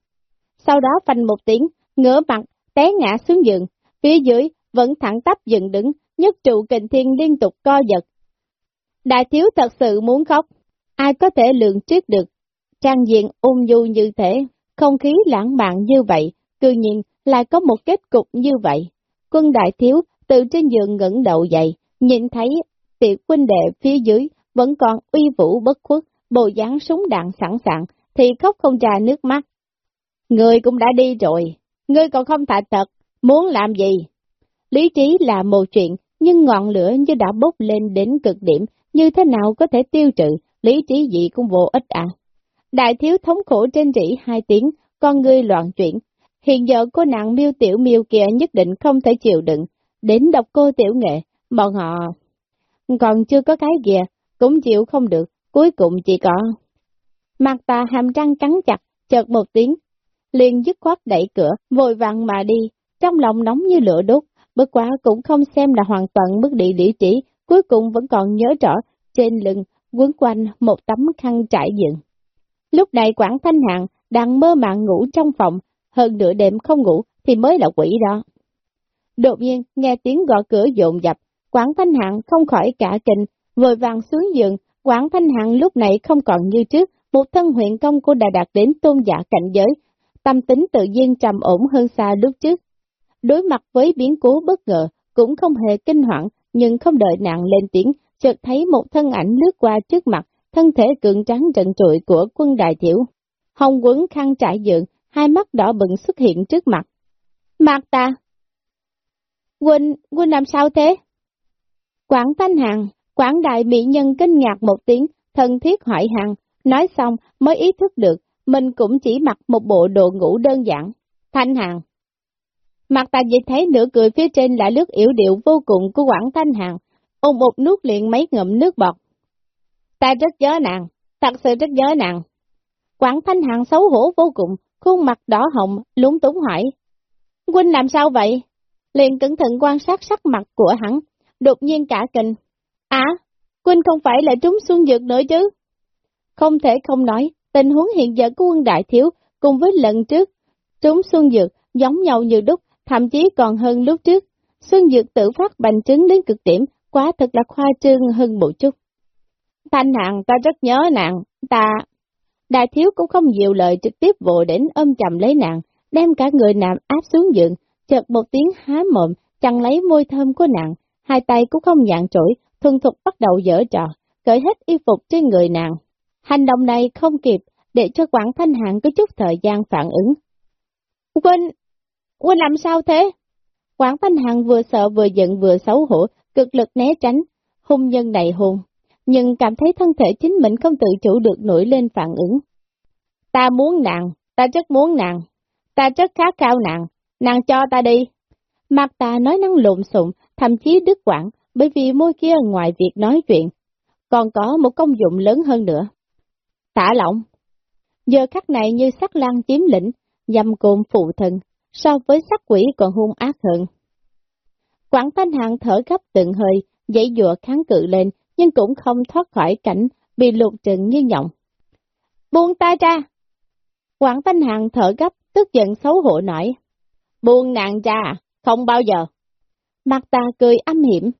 Sau đó phanh một tiếng, ngửa mặt, té ngã xuống giường, phía dưới vẫn thẳng tắp dựng đứng, nhất trụ kình thiên liên tục co giật. Đại thiếu thật sự muốn khóc, ai có thể lượng trước được. Trang diện ung du như thế, không khí lãng mạn như vậy, cư nhiên lại có một kết cục như vậy. Quân đại thiếu từ trên giường ngẩng đầu dậy, nhìn thấy tiểu quân đệ phía dưới vẫn còn uy vũ bất khuất, bộ dáng súng đạn sẵn sàng, thì khóc không ra nước mắt. Người cũng đã đi rồi, ngươi còn không thà thật, muốn làm gì? Lý trí là một chuyện, nhưng ngọn lửa như đã bốc lên đến cực điểm, như thế nào có thể tiêu trừ, lý trí gì cũng vô ích à. Đại thiếu thống khổ trên rỉ hai tiếng, con ngươi loạn chuyển. Hiện giờ cô nàng miêu tiểu miêu kia nhất định không thể chịu đựng, đến độc cô tiểu nghệ, bọn họ còn chưa có cái kìa, cũng chịu không được, cuối cùng chỉ có. Mặt ta hàm răng cắn chặt, chợt một tiếng, liền dứt khoát đẩy cửa, vội vàng mà đi, trong lòng nóng như lửa đốt, bất quá cũng không xem là hoàn toàn mất địa lý trí, cuối cùng vẫn còn nhớ rõ, trên lưng, quấn quanh một tấm khăn trải dựng. Lúc này Quảng Thanh Hạng đang mơ màng ngủ trong phòng, hơn nửa đêm không ngủ thì mới là quỷ đó. Đột nhiên nghe tiếng gõ cửa dồn dập, Quảng Thanh Hạng không khỏi cả kinh, vội vàng xuống giường, Quảng Thanh Hạng lúc này không còn như trước, một thân huyện công cô đã đạt đến tôn giả cảnh giới, tâm tính tự nhiên trầm ổn hơn xa lúc trước. Đối mặt với biến cố bất ngờ, cũng không hề kinh hoảng, nhưng không đợi nạn lên tiếng, chợt thấy một thân ảnh lướt qua trước mặt, thân thể cường trắng trận trụi của quân đại thiểu. Hồng quấn khăn trải dựng, hai mắt đỏ bừng xuất hiện trước mặt. Mạc ta! Quỳnh, Quỳnh làm sao thế? Quảng Thanh Hằng, Quảng Đại mỹ nhân kinh ngạc một tiếng, thân thiết hỏi Hằng, nói xong mới ý thức được, mình cũng chỉ mặc một bộ đồ ngủ đơn giản. Thanh Hằng. Mặt ta nhìn thấy nửa cười phía trên là lướt yếu điệu vô cùng của Quảng Thanh Hằng, ôm một nuốt liền mấy ngậm nước bọt. Ta rất nhớ nàng, thật sự rất nhớ nàng. Quảng Thanh Hằng xấu hổ vô cùng, khuôn mặt đỏ hồng, lúng túng hỏi. Huynh làm sao vậy? Liền cẩn thận quan sát sắc mặt của hắn, đột nhiên cả kinh. À, Huynh không phải là trúng xuân dược nữa chứ? Không thể không nói, tình huống hiện giờ của quân đại thiếu cùng với lần trước, trúng xuân dược giống nhau như đúc, thậm chí còn hơn lúc trước. Xuân dược tự phát bành trứng đến cực điểm, quá thật là khoa trương hơn một chút. Thanh hạng ta rất nhớ nàng, ta... Đại thiếu cũng không nhiều lời trực tiếp vội đến ôm chầm lấy nàng, đem cả người nàng áp xuống giường, chợt một tiếng há mộm, chặn lấy môi thơm của nàng, hai tay cũng không nhạn trỗi, thuần thục bắt đầu dở trò, cởi hết y phục trên người nàng. Hành động này không kịp, để cho Quảng Thanh Hạng có chút thời gian phản ứng. quên quên làm sao thế? Quảng Thanh Hạng vừa sợ vừa giận vừa xấu hổ, cực lực né tránh, hung nhân đầy hồn, nhưng cảm thấy thân thể chính mình không tự chủ được nổi lên phản ứng. Ta muốn nàng, ta rất muốn nàng, ta rất khá cao nàng, nàng cho ta đi. Mặt ta nói năng lộn xộn, thậm chí đứt quãng, bởi vì môi kia ngoài việc nói chuyện, còn có một công dụng lớn hơn nữa. Tả lỏng. Giờ khắc này như sắc lan chiếm lĩnh, dâm côn phụ thần. so với sắc quỷ còn hung ác hơn. Quảng Thanh Hạng thở gấp từng hơi, dãy dụa kháng cự lên, nhưng cũng không thoát khỏi cảnh bị lục trừng như nhộng. Buông ta ra! Quảng Thanh Hạng thở gấp, tức giận xấu hổ nói. Buông nàng ra, không bao giờ. Mặt ta cười âm hiểm.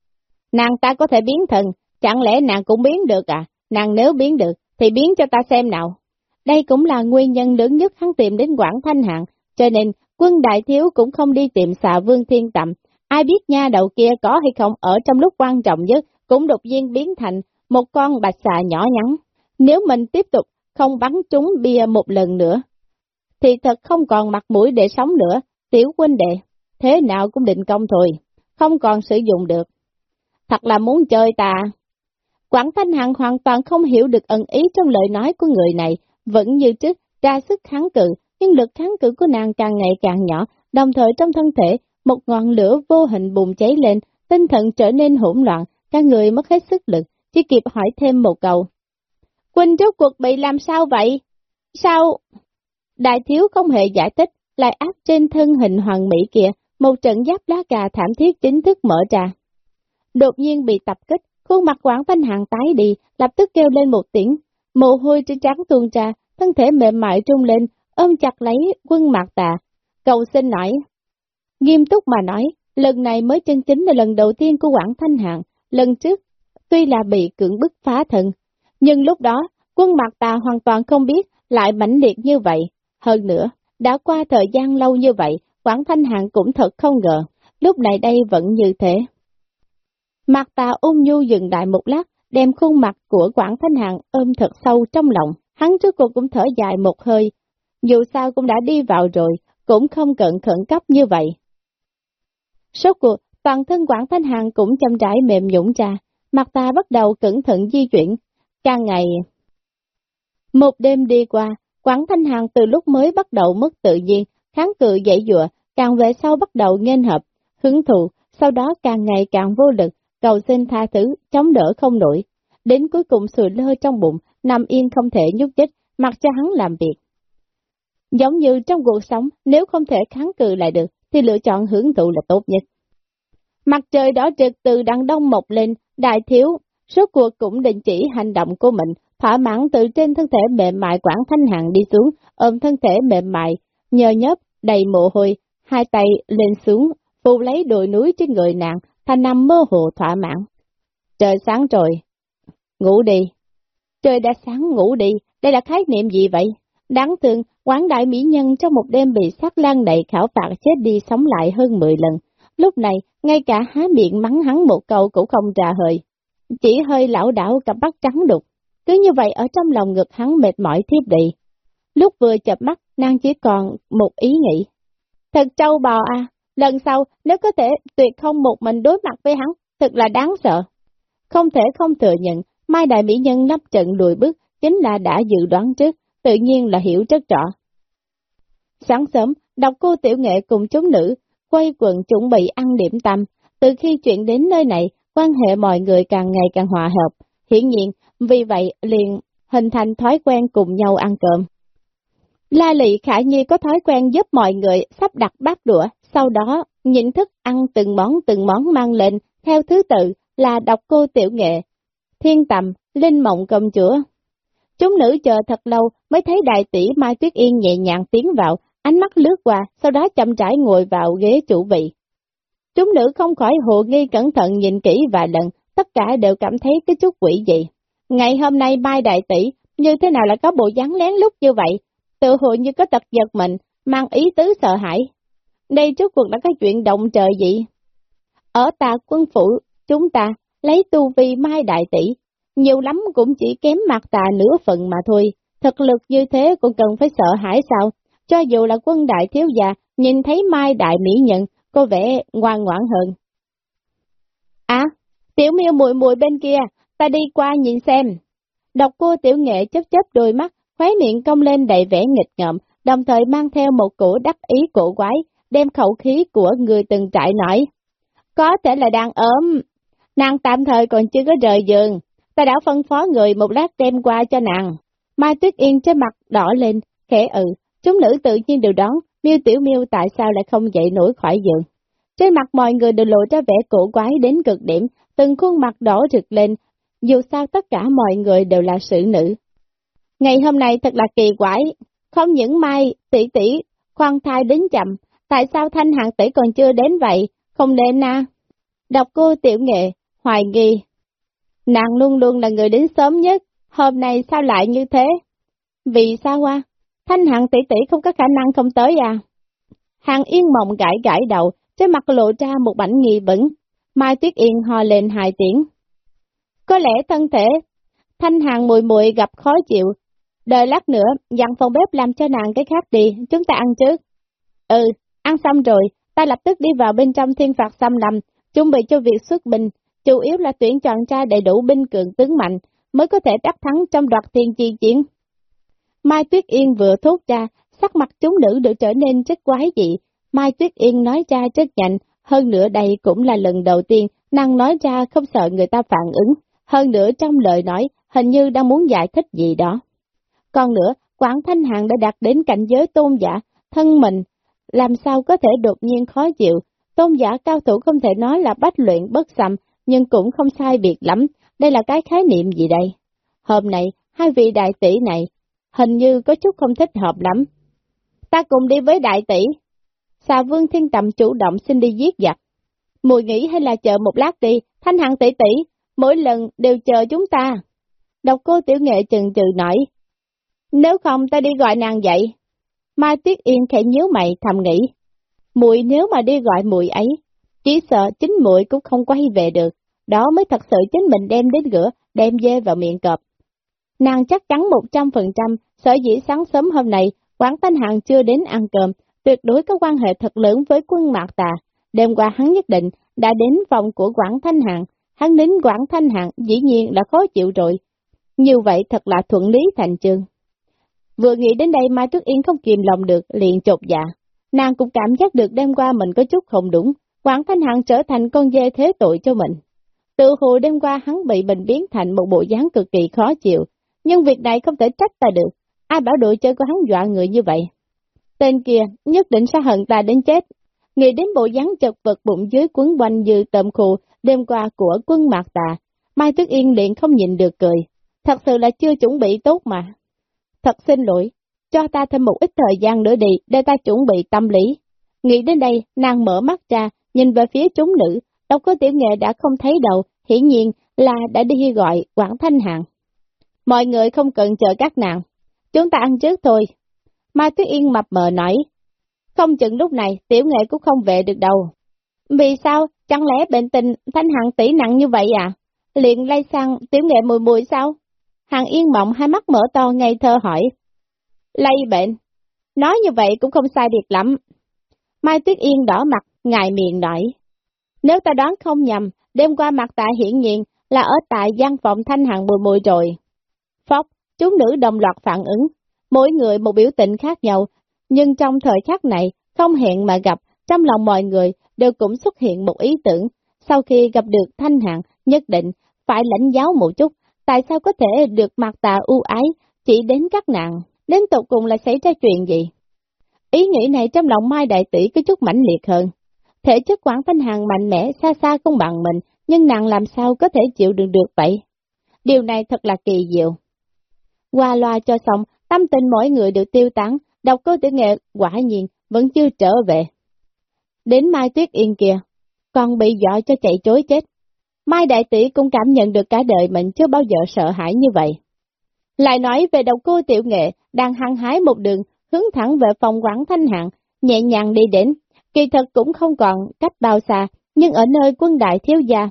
Nàng ta có thể biến thần, chẳng lẽ nàng cũng biến được à? Nàng nếu biến được, thì biến cho ta xem nào. Đây cũng là nguyên nhân lớn nhất hắn tìm đến Quảng Thanh Hạng, cho nên quân đại thiếu cũng không đi tìm xà vương thiên tầm. Ai biết nha đầu kia có hay không ở trong lúc quan trọng nhất, cũng đột nhiên biến thành một con bạch xà nhỏ nhắn. Nếu mình tiếp tục không bắn trúng bia một lần nữa, thì thật không còn mặt mũi để sống nữa, tiểu huynh đệ, thế nào cũng định công thôi, không còn sử dụng được. Thật là muốn chơi ta. Quảng Thanh Hằng hoàn toàn không hiểu được ẩn ý trong lời nói của người này, vẫn như trước, ra sức kháng cự, nhưng lực kháng cự của nàng càng ngày càng nhỏ, đồng thời trong thân thể, một ngọn lửa vô hình bùng cháy lên, tinh thần trở nên hỗn loạn, các người mất hết sức lực, chỉ kịp hỏi thêm một câu. Quỳnh rốt cuộc bị làm sao vậy? Sao? Đại thiếu không hề giải thích, lại áp trên thân hình hoàng mỹ kia, một trận giáp lá cà thảm thiết chính thức mở ra. Đột nhiên bị tập kích, khuôn mặt quảng thanh hàng tái đi, lập tức kêu lên một tiếng, mồ hôi trên trắng tuôn ra, thân thể mềm mại trung lên, ôm chặt lấy quân mạc tà. Cầu xin nói, nghiêm túc mà nói, lần này mới chân chính là lần đầu tiên của Quảng Thanh Hạng, lần trước, tuy là bị cưỡng bức phá thân, nhưng lúc đó, quân mặt tà hoàn toàn không biết lại mãnh liệt như vậy. Hơn nữa, đã qua thời gian lâu như vậy, Quảng Thanh Hạng cũng thật không ngờ, lúc này đây vẫn như thế. Mặt tà ôn nhu dừng lại một lát, đem khuôn mặt của Quảng Thanh Hạng ôm thật sâu trong lòng, hắn trước cuộc cũng thở dài một hơi, dù sao cũng đã đi vào rồi, cũng không cần khẩn cấp như vậy. Sốt cuộc, toàn thân Quảng Thanh Hằng cũng chăm trải mềm nhũng ra, mặt ta bắt đầu cẩn thận di chuyển, càng ngày. Một đêm đi qua, Quảng Thanh Hằng từ lúc mới bắt đầu mất tự nhiên, kháng cự dãy dụa, càng về sau bắt đầu nghênh hợp, hứng thụ, sau đó càng ngày càng vô lực, cầu xin tha thứ, chống đỡ không nổi. Đến cuối cùng sùi lơ trong bụng, nằm yên không thể nhúc nhích, mặc cho hắn làm việc. Giống như trong cuộc sống, nếu không thể kháng cự lại được, thì lựa chọn hưởng thụ là tốt nhất. Mặt trời đỏ trực từ đằng đông mọc lên, đại thiếu, số cuộc cũng đình chỉ hành động của mình, thỏa mãn từ trên thân thể mềm mại quảng thanh hạng đi xuống, ôm thân thể mềm mại, nhờ nhớp, đầy mồ hôi, hai tay lên xuống, phụ lấy đồi núi trên người nàng, thành nằm mơ hồ thỏa mãn. Trời sáng rồi, ngủ đi. Trời đã sáng ngủ đi, đây là khái niệm gì vậy? Đáng thương, quán đại mỹ nhân trong một đêm bị sát lan đầy khảo phạt chết đi sống lại hơn 10 lần. Lúc này, ngay cả há miệng mắng hắn một câu cũng không trà hơi. Chỉ hơi lão đảo cặp mắt trắng đục. Cứ như vậy ở trong lòng ngực hắn mệt mỏi thiếp đi. Lúc vừa chập mắt, nàng chỉ còn một ý nghĩ. Thật trâu bò à, lần sau nếu có thể tuyệt không một mình đối mặt với hắn, thật là đáng sợ. Không thể không thừa nhận, Mai Đại Mỹ Nhân lắp trận lùi bước chính là đã dự đoán trước, tự nhiên là hiểu rất rõ. Sáng sớm, đọc cô tiểu nghệ cùng chúng nữ, quay quần chuẩn bị ăn điểm tâm, từ khi chuyện đến nơi này, quan hệ mọi người càng ngày càng hòa hợp, hiển nhiên, vì vậy liền hình thành thói quen cùng nhau ăn cơm. La Lị Khả Nhi có thói quen giúp mọi người sắp đặt bát đũa, sau đó nhịn thức ăn từng món từng món mang lên, theo thứ tự là đọc cô tiểu nghệ, thiên tầm, linh mộng cầm chúa, Chúng nữ chờ thật lâu mới thấy đại tỷ Mai Tuyết Yên nhẹ nhàng tiến vào, ánh mắt lướt qua, sau đó chậm rãi ngồi vào ghế chủ vị. Chúng nữ không khỏi hồ nghi cẩn thận nhìn kỹ vài lần, tất cả đều cảm thấy cái chút quỷ dị. Ngày hôm nay Mai Đại Tỷ, như thế nào lại có bộ dáng lén lút như vậy? Tự hồ như có tật giật mình, mang ý tứ sợ hãi. Đây trước cuộc đã có chuyện động trời gì? Ở ta quân phủ, chúng ta lấy tu vi Mai Đại Tỷ, nhiều lắm cũng chỉ kém mặt tà nửa phần mà thôi, thực lực như thế cũng cần phải sợ hãi sao, cho dù là quân đại thiếu già, nhìn thấy mai đại mỹ nhận, có vẻ ngoan ngoãn hơn. À, tiểu miêu mùi mùi bên kia, ta đi qua nhìn xem. Đọc cô tiểu nghệ chấp chấp đôi mắt, khóe miệng cong lên đầy vẻ nghịch ngợm, đồng thời mang theo một cổ đắc ý cổ quái, đem khẩu khí của người từng trại nói. Có thể là đang ốm, nàng tạm thời còn chưa có rời giường, ta đã phân phó người một lát đem qua cho nàng. Mai Tuyết Yên trên mặt đỏ lên, khẽ ừ, chúng nữ tự nhiên đều đón, miêu tiểu miêu tại sao lại không dậy nổi khỏi giường. Trên mặt mọi người đều lộ ra vẻ cổ quái đến cực điểm, từng khuôn mặt đỏ rực lên, dù sao tất cả mọi người đều là sự nữ. Ngày hôm nay thật là kỳ quái, không những mai tỷ tỷ khoan thai đến chậm, tại sao thanh hạng tỷ còn chưa đến vậy, không nên na. À? Đọc cô tiểu nghệ, hoài nghi. Nàng luôn luôn là người đến sớm nhất, hôm nay sao lại như thế? Vì sao qua? Thanh hạng tỷ tỷ không có khả năng không tới à? Hàng yên mộng gãi gãi đầu, trên mặt lộ ra một bảnh nghi vấn. Mai Tuyết Yên ho lên hai tiếng. Có lẽ thân thể, thanh hàng mùi mùi gặp khó chịu. Đợi lát nữa, dặn phòng bếp làm cho nàng cái khác đi, chúng ta ăn trước. Ừ, ăn xong rồi, ta lập tức đi vào bên trong thiên phạt xâm lầm chuẩn bị cho việc xuất binh, chủ yếu là tuyển chọn ra đầy đủ binh cường tướng mạnh, mới có thể đắc thắng trong đoạt thiên chi chiến. Mai Tuyết Yên vừa thốt ra, sắc mặt chúng nữ được trở nên rất quái dị. Mai Tuyết Yên nói ra rất nhanh, hơn nữa đây cũng là lần đầu tiên nàng nói ra không sợ người ta phản ứng, hơn nữa trong lời nói hình như đang muốn giải thích gì đó. Còn nữa, Quảng Thanh Hạng đã đạt đến cảnh giới tôn giả, thân mình, làm sao có thể đột nhiên khó chịu, tôn giả cao thủ không thể nói là bách luyện bất xâm, nhưng cũng không sai biệt lắm, đây là cái khái niệm gì đây? Hôm nay, hai vị đại tỷ này, hình như có chút không thích hợp lắm. Ta cùng đi với đại tỷ. Xà vương thiên tầm chủ động xin đi giết giặc. Mùi nghĩ hay là chờ một lát đi, thanh hạng tỷ tỷ, mỗi lần đều chờ chúng ta. Độc cô tiểu nghệ chừng chừ nói. Nếu không ta đi gọi nàng dậy. Mai Tuyết Yên khẽ nhớ mày thầm nghĩ. Mùi nếu mà đi gọi mùi ấy, chỉ sợ chính muội cũng không quay về được, đó mới thật sự chính mình đem đến gửa, đem dê vào miệng cọp. Nàng chắc chắn một trăm phần trăm, sở dĩ sáng sớm hôm nay, quán Thanh Hạng chưa đến ăn cơm, tuyệt đối có quan hệ thật lớn với quân Mạc Tà. Đêm qua hắn nhất định đã đến phòng của Quảng Thanh Hạng, hắn đến Quảng Thanh Hạng dĩ nhiên là khó chịu rồi. Như vậy thật là thuận lý thành chương. Vừa nghĩ đến đây Mai Trúc Yên không kìm lòng được, liền chột dạ. Nàng cũng cảm giác được đêm qua mình có chút không đúng, Quảng Thanh Hạng trở thành con dê thế tội cho mình. Từ hồi đêm qua hắn bị bệnh biến thành một bộ dáng cực kỳ khó chịu, nhưng việc này không thể trách ta được, ai bảo đội chơi của hắn dọa người như vậy. Tên kia nhất định sẽ hận ta đến chết. Nghĩ đến bộ dáng chật vật bụng dưới quấn quanh như tầm khù đêm qua của quân mạc tà, Mai Tuyết Yên liền không nhìn được cười. Thật sự là chưa chuẩn bị tốt mà. Thật xin lỗi, cho ta thêm một ít thời gian nữa đi để ta chuẩn bị tâm lý. Nghĩ đến đây, nàng mở mắt ra, nhìn về phía chúng nữ, đâu có tiểu nghệ đã không thấy đầu, hiển nhiên là đã đi gọi Quảng Thanh Hạng. Mọi người không cần chờ các nàng, chúng ta ăn trước thôi. Mai Tuyết Yên mập mờ nói, không chừng lúc này tiểu nghệ cũng không về được đâu. Vì sao, chẳng lẽ bệnh tình Thanh Hạng tỷ nặng như vậy à? Liền lay sang tiểu nghệ mùi mùi sao? Hàng yên mộng hai mắt mở to ngây thơ hỏi. Lây bệnh. Nói như vậy cũng không sai biệt lắm. Mai Tuyết Yên đỏ mặt, ngài miệng nói. Nếu ta đoán không nhầm, đêm qua mặt tạ hiển nhiên là ở tại văn phòng thanh hàng mùi mùi rồi. Phóc, chúng nữ đồng loạt phản ứng, mỗi người một biểu tình khác nhau, nhưng trong thời khắc này, không hẹn mà gặp, trong lòng mọi người đều cũng xuất hiện một ý tưởng, sau khi gặp được thanh hạng, nhất định phải lãnh giáo một chút, tại sao có thể được mặt tạ ưu ái chỉ đến các nạn, đến tục cùng là xảy ra chuyện gì? Ý nghĩ này trong lòng Mai Đại Tỷ có chút mãnh liệt hơn. Thể chất Quảng thanh hàng mạnh mẽ xa xa không bằng mình, nhưng nàng làm sao có thể chịu đựng được vậy? Điều này thật là kỳ diệu. Qua loa cho xong, tâm tình mỗi người đều tiêu tán, đọc câu tử nghệ quả nhiên vẫn chưa trở về. Đến Mai Tuyết Yên kia, còn bị dọa cho chạy chối chết. Mai Đại Tỷ cũng cảm nhận được cả đời mình chưa bao giờ sợ hãi như vậy. Lại nói về đầu cô tiểu nghệ, đang hăng hái một đường, hướng thẳng về phòng quảng thanh hạng, nhẹ nhàng đi đến, kỳ thật cũng không còn cách bao xa, nhưng ở nơi quân đại thiếu gia,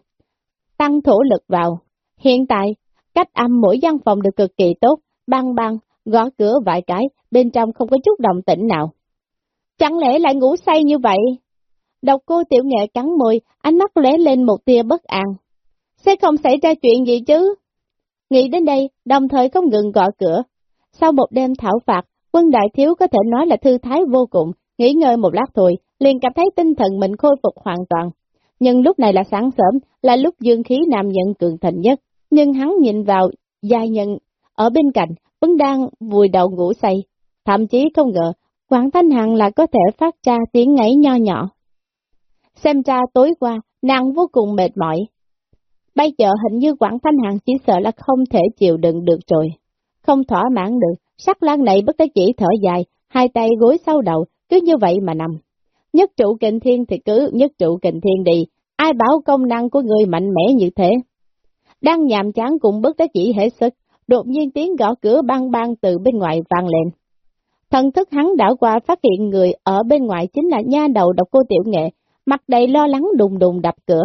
tăng thổ lực vào. Hiện tại, cách âm mỗi văn phòng được cực kỳ tốt, băng băng, gõ cửa vài cái, bên trong không có chút động tĩnh nào. Chẳng lẽ lại ngủ say như vậy? Độc cô tiểu nghệ cắn môi, ánh mắt lóe lên một tia bất an. Sẽ không xảy ra chuyện gì chứ? Nghĩ đến đây, đồng thời không ngừng gõ cửa. Sau một đêm thảo phạt, quân đại thiếu có thể nói là thư thái vô cùng, nghỉ ngơi một lát thôi, liền cảm thấy tinh thần mình khôi phục hoàn toàn. Nhưng lúc này là sáng sớm, là lúc dương khí nam nhận cường thịnh nhất, nhưng hắn nhìn vào giai nhân ở bên cạnh, vẫn đang vùi đầu ngủ say, thậm chí không ngờ, Quảng Thanh Hằng là có thể phát ra tiếng ngáy nho nhỏ. Xem ra tối qua, nàng vô cùng mệt mỏi. Bây giờ hình như Quảng Thanh Hằng chỉ sợ là không thể chịu đựng được rồi. Không thỏa mãn được, sắc lan này bất đắc chỉ thở dài, hai tay gối sau đầu, cứ như vậy mà nằm. Nhất trụ kình thiên thì cứ nhất trụ kình thiên đi, ai bảo công năng của người mạnh mẽ như thế. Đang nhàm chán cùng bất đắc chỉ hết sức, đột nhiên tiếng gõ cửa bang bang từ bên ngoài vang lên. Thần thức hắn đảo qua phát hiện người ở bên ngoài chính là nha đầu độc cô tiểu nghệ, mặt đầy lo lắng đùng đùng đập cửa.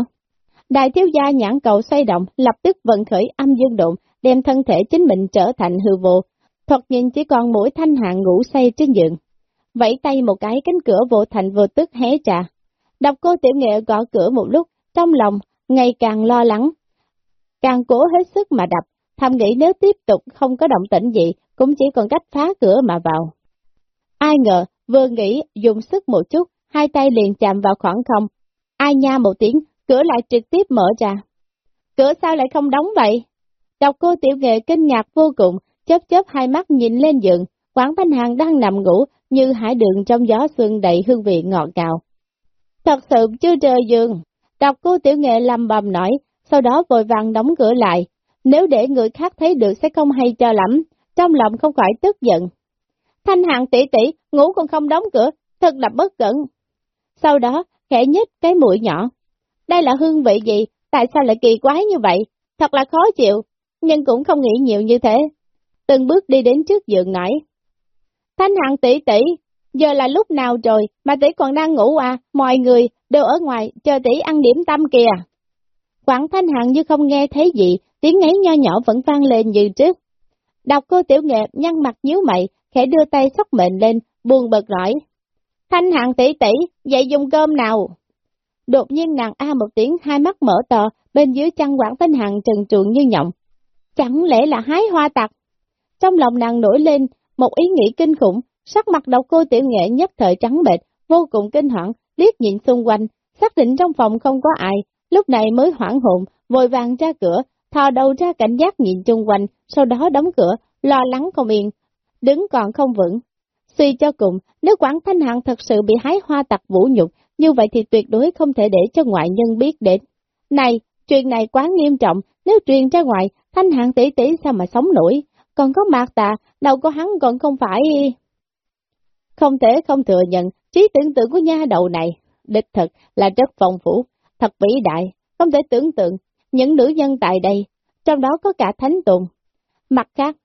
Đại thiếu gia nhãn cầu xoay động, lập tức vận khởi âm dương độn, đem thân thể chính mình trở thành hư vô. Thuật nhìn chỉ còn mỗi thanh hạng ngủ say trên giường. Vẫy tay một cái cánh cửa vô thành vừa tức hé trà. Đọc cô tiểu nghệ gõ cửa một lúc, trong lòng ngày càng lo lắng. Càng cố hết sức mà đập, thầm nghĩ nếu tiếp tục không có động tĩnh gì, cũng chỉ còn cách phá cửa mà vào. Ai ngờ, vừa nghĩ dùng sức một chút, hai tay liền chạm vào khoảng không. Ai nha một tiếng, cửa lại trực tiếp mở ra. Cửa sao lại không đóng vậy? Đọc cô tiểu nghệ kinh ngạc vô cùng, chớp chớp hai mắt nhìn lên giường, Quán bánh hàng đang nằm ngủ như hải đường trong gió xuân đầy hương vị ngọt ngào. Thật sự chưa trời giường, đọc cô tiểu nghệ lầm bầm nói, sau đó vội vàng đóng cửa lại. Nếu để người khác thấy được sẽ không hay cho lắm, trong lòng không khỏi tức giận. Thanh hàng tỷ tỷ ngủ còn không đóng cửa, thật là bất cẩn. Sau đó, khẽ nhích cái mũi nhỏ. Đây là hương vị gì, tại sao lại kỳ quái như vậy? Thật là khó chịu, nhưng cũng không nghĩ nhiều như thế. Từng bước đi đến trước giường nói. Thanh Hạng tỷ tỷ, giờ là lúc nào rồi mà tỷ còn đang ngủ à, mọi người đều ở ngoài, chờ tỷ ăn điểm tâm kìa. Quảng Thanh Hạng như không nghe thấy gì, tiếng ngáy nho nhỏ vẫn vang lên như trước. Đọc cô tiểu nghệ nhăn mặt nhíu mày, khẽ đưa tay sóc mệnh lên, buồn bật rõi. Thanh Hạng tỷ tỷ, dậy dùng cơm nào? Đột nhiên nàng a một tiếng, hai mắt mở to, bên dưới chăn Quảng Thanh Hạng trần truồng như nhộng. Chẳng lẽ là hái hoa tặc? Trong lòng nàng nổi lên một ý nghĩ kinh khủng, sắc mặt độc cô tiểu nghệ nhất thời trắng bệch, vô cùng kinh hoảng, liếc nhìn xung quanh, xác định trong phòng không có ai, lúc này mới hoảng hồn, vội vàng ra cửa, thò đầu ra cảnh giác nhìn chung quanh, sau đó đóng cửa, lo lắng không yên, đứng còn không vững. Suy cho cùng, nếu Quảng Thanh Hằng thật sự bị hái hoa tặc vũ nhục, như vậy thì tuyệt đối không thể để cho ngoại nhân biết đến. Này, chuyện này quá nghiêm trọng, nếu truyền ra ngoài, Thanh Hằng tỷ tỷ sao mà sống nổi, còn có mạc tà, đâu có hắn còn không phải... Không thể không thừa nhận, trí tưởng tượng của nha đầu này, đích thực là rất phong phú, thật vĩ đại, không thể tưởng tượng, những nữ nhân tại đây, trong đó có cả thánh tùng. Mặt khác,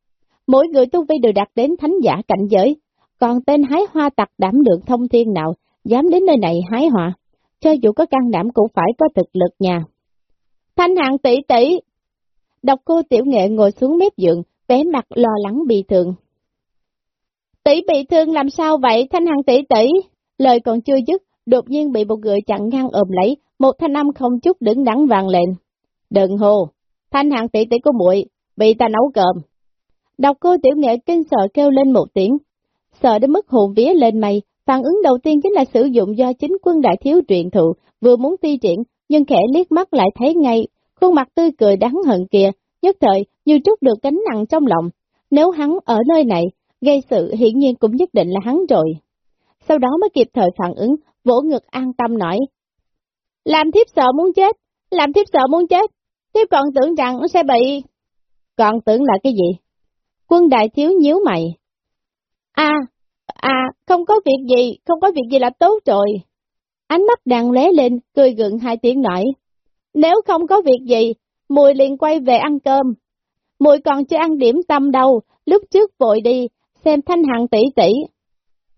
mỗi người tu vi đều đạt đến thánh giả cảnh giới, còn tên hái hoa tặc đảm lượng thông thiên nào, dám đến nơi này hái hoa, cho dù có can đảm cũng phải có thực lực nhà. Thanh hạng tỷ tỷ! độc cô tiểu nghệ ngồi xuống mép giường, vẻ mặt lo lắng bị thương. Tỷ bị thương làm sao vậy, thanh hằng tỷ tỷ? Lời còn chưa dứt, đột nhiên bị một người chặn ngang ôm lấy, một thanh âm không chút đứng đắn vàng lên. Đừng hồ, thanh hằng tỷ tỷ của muội bị ta nấu cơm. Đọc cô tiểu nghệ kinh sợ kêu lên một tiếng, sợ đến mức hồn vía lên mây, phản ứng đầu tiên chính là sử dụng do chính quân đại thiếu truyền thụ, vừa muốn ti triển, nhưng khẽ liếc mắt lại thấy ngay, khuôn mặt tươi cười đáng hận kia, nhất thời như trút được cánh nặng trong lòng. Nếu hắn ở nơi này, gây sự hiển nhiên cũng nhất định là hắn rồi. Sau đó mới kịp thời phản ứng, vỗ ngực an tâm nói. Làm thiếp sợ muốn chết, làm thiếp sợ muốn chết, thiếp còn tưởng rằng sẽ bị... Còn tưởng là cái gì? Quân đại thiếu nhíu mày. À, à, không có việc gì, không có việc gì là tốt rồi. Ánh mắt đang lé lên, cười gượng hai tiếng nói. Nếu không có việc gì, mùi liền quay về ăn cơm. Mùi còn chưa ăn điểm tâm đâu, lúc trước vội đi, xem thanh hằng tỷ tỷ.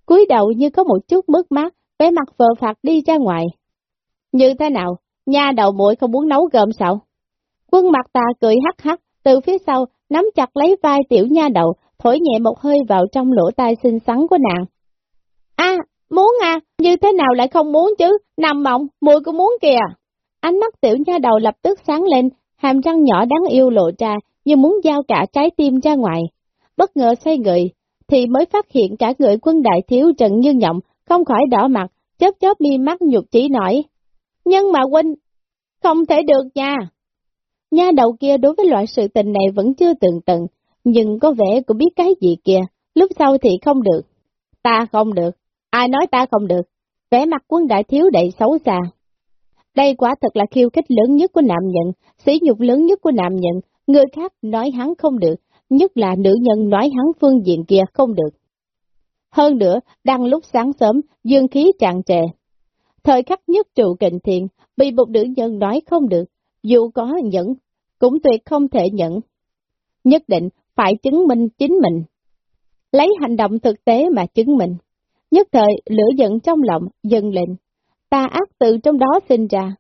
cúi đầu như có một chút mất mát, vẻ mặt vờ phạt đi ra ngoài. Như thế nào, nha đầu muội không muốn nấu cơm sao? Quân mặt ta cười hắc hắc, từ phía sau, nắm chặt lấy vai tiểu nha đầu, thổi nhẹ một hơi vào trong lỗ tai xinh xắn của nàng. a muốn à, như thế nào lại không muốn chứ, nằm mộng, mùi cũng muốn kìa. Ánh mắt tiểu nha đầu lập tức sáng lên, hàm răng nhỏ đáng yêu lộ ra, như muốn giao cả trái tim ra ngoài. Bất ngờ xoay người, thì mới phát hiện cả người quân đại thiếu Trần Như Nhộng không khỏi đỏ mặt, chớp chớp mi mắt nhục chỉ nổi. Nhưng mà huynh, không thể được nha. Nha đầu kia đối với loại sự tình này vẫn chưa tường tận, nhưng có vẻ cũng biết cái gì kìa, lúc sau thì không được. Ta không được, ai nói ta không được, vẻ mặt quân đại thiếu đầy xấu xa. Đây quả thật là khiêu khích lớn nhất của nam nhân, sỉ nhục lớn nhất của nam nhân, người khác nói hắn không được, nhất là nữ nhân nói hắn phương diện kia không được. Hơn nữa, đang lúc sáng sớm, dương khí tràn trề. Thời khắc nhất trụ kình thiện, bị một nữ nhân nói không được, dù có nhẫn, cũng tuyệt không thể nhẫn. Nhất định phải chứng minh chính mình. Lấy hành động thực tế mà chứng minh. Nhất thời, lửa giận trong lòng, dần lên. Ta ác từ trong đó sinh ra.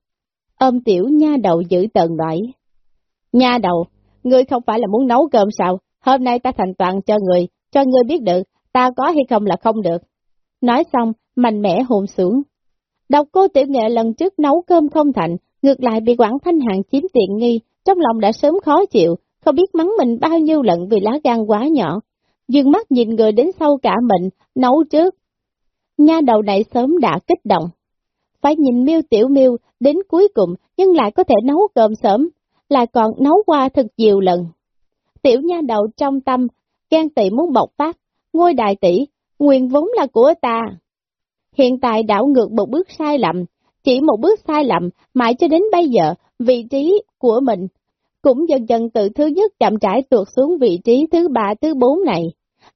Ôm tiểu nha đầu giữ tần nổi. Nha đầu, ngươi không phải là muốn nấu cơm sao? Hôm nay ta thành toàn cho người, cho ngươi biết được, ta có hay không là không được. Nói xong, mạnh mẽ hồn xuống. Độc cô tiểu nghệ lần trước nấu cơm không thành, ngược lại bị quản thanh hạng chiếm tiện nghi, trong lòng đã sớm khó chịu, không biết mắng mình bao nhiêu lần vì lá gan quá nhỏ. Dương mắt nhìn người đến sau cả mình, nấu trước. Nha đầu này sớm đã kích động. Phải nhìn miêu tiểu miêu đến cuối cùng nhưng lại có thể nấu cơm sớm, lại còn nấu qua thật nhiều lần. Tiểu nha đầu trong tâm, ghen tị muốn bộc phát, ngôi đại tỷ, nguyên vốn là của ta. Hiện tại đảo ngược một bước sai lầm, chỉ một bước sai lầm, mãi cho đến bây giờ, vị trí của mình cũng dần dần từ thứ nhất chậm rãi tuột xuống vị trí thứ ba thứ bốn này.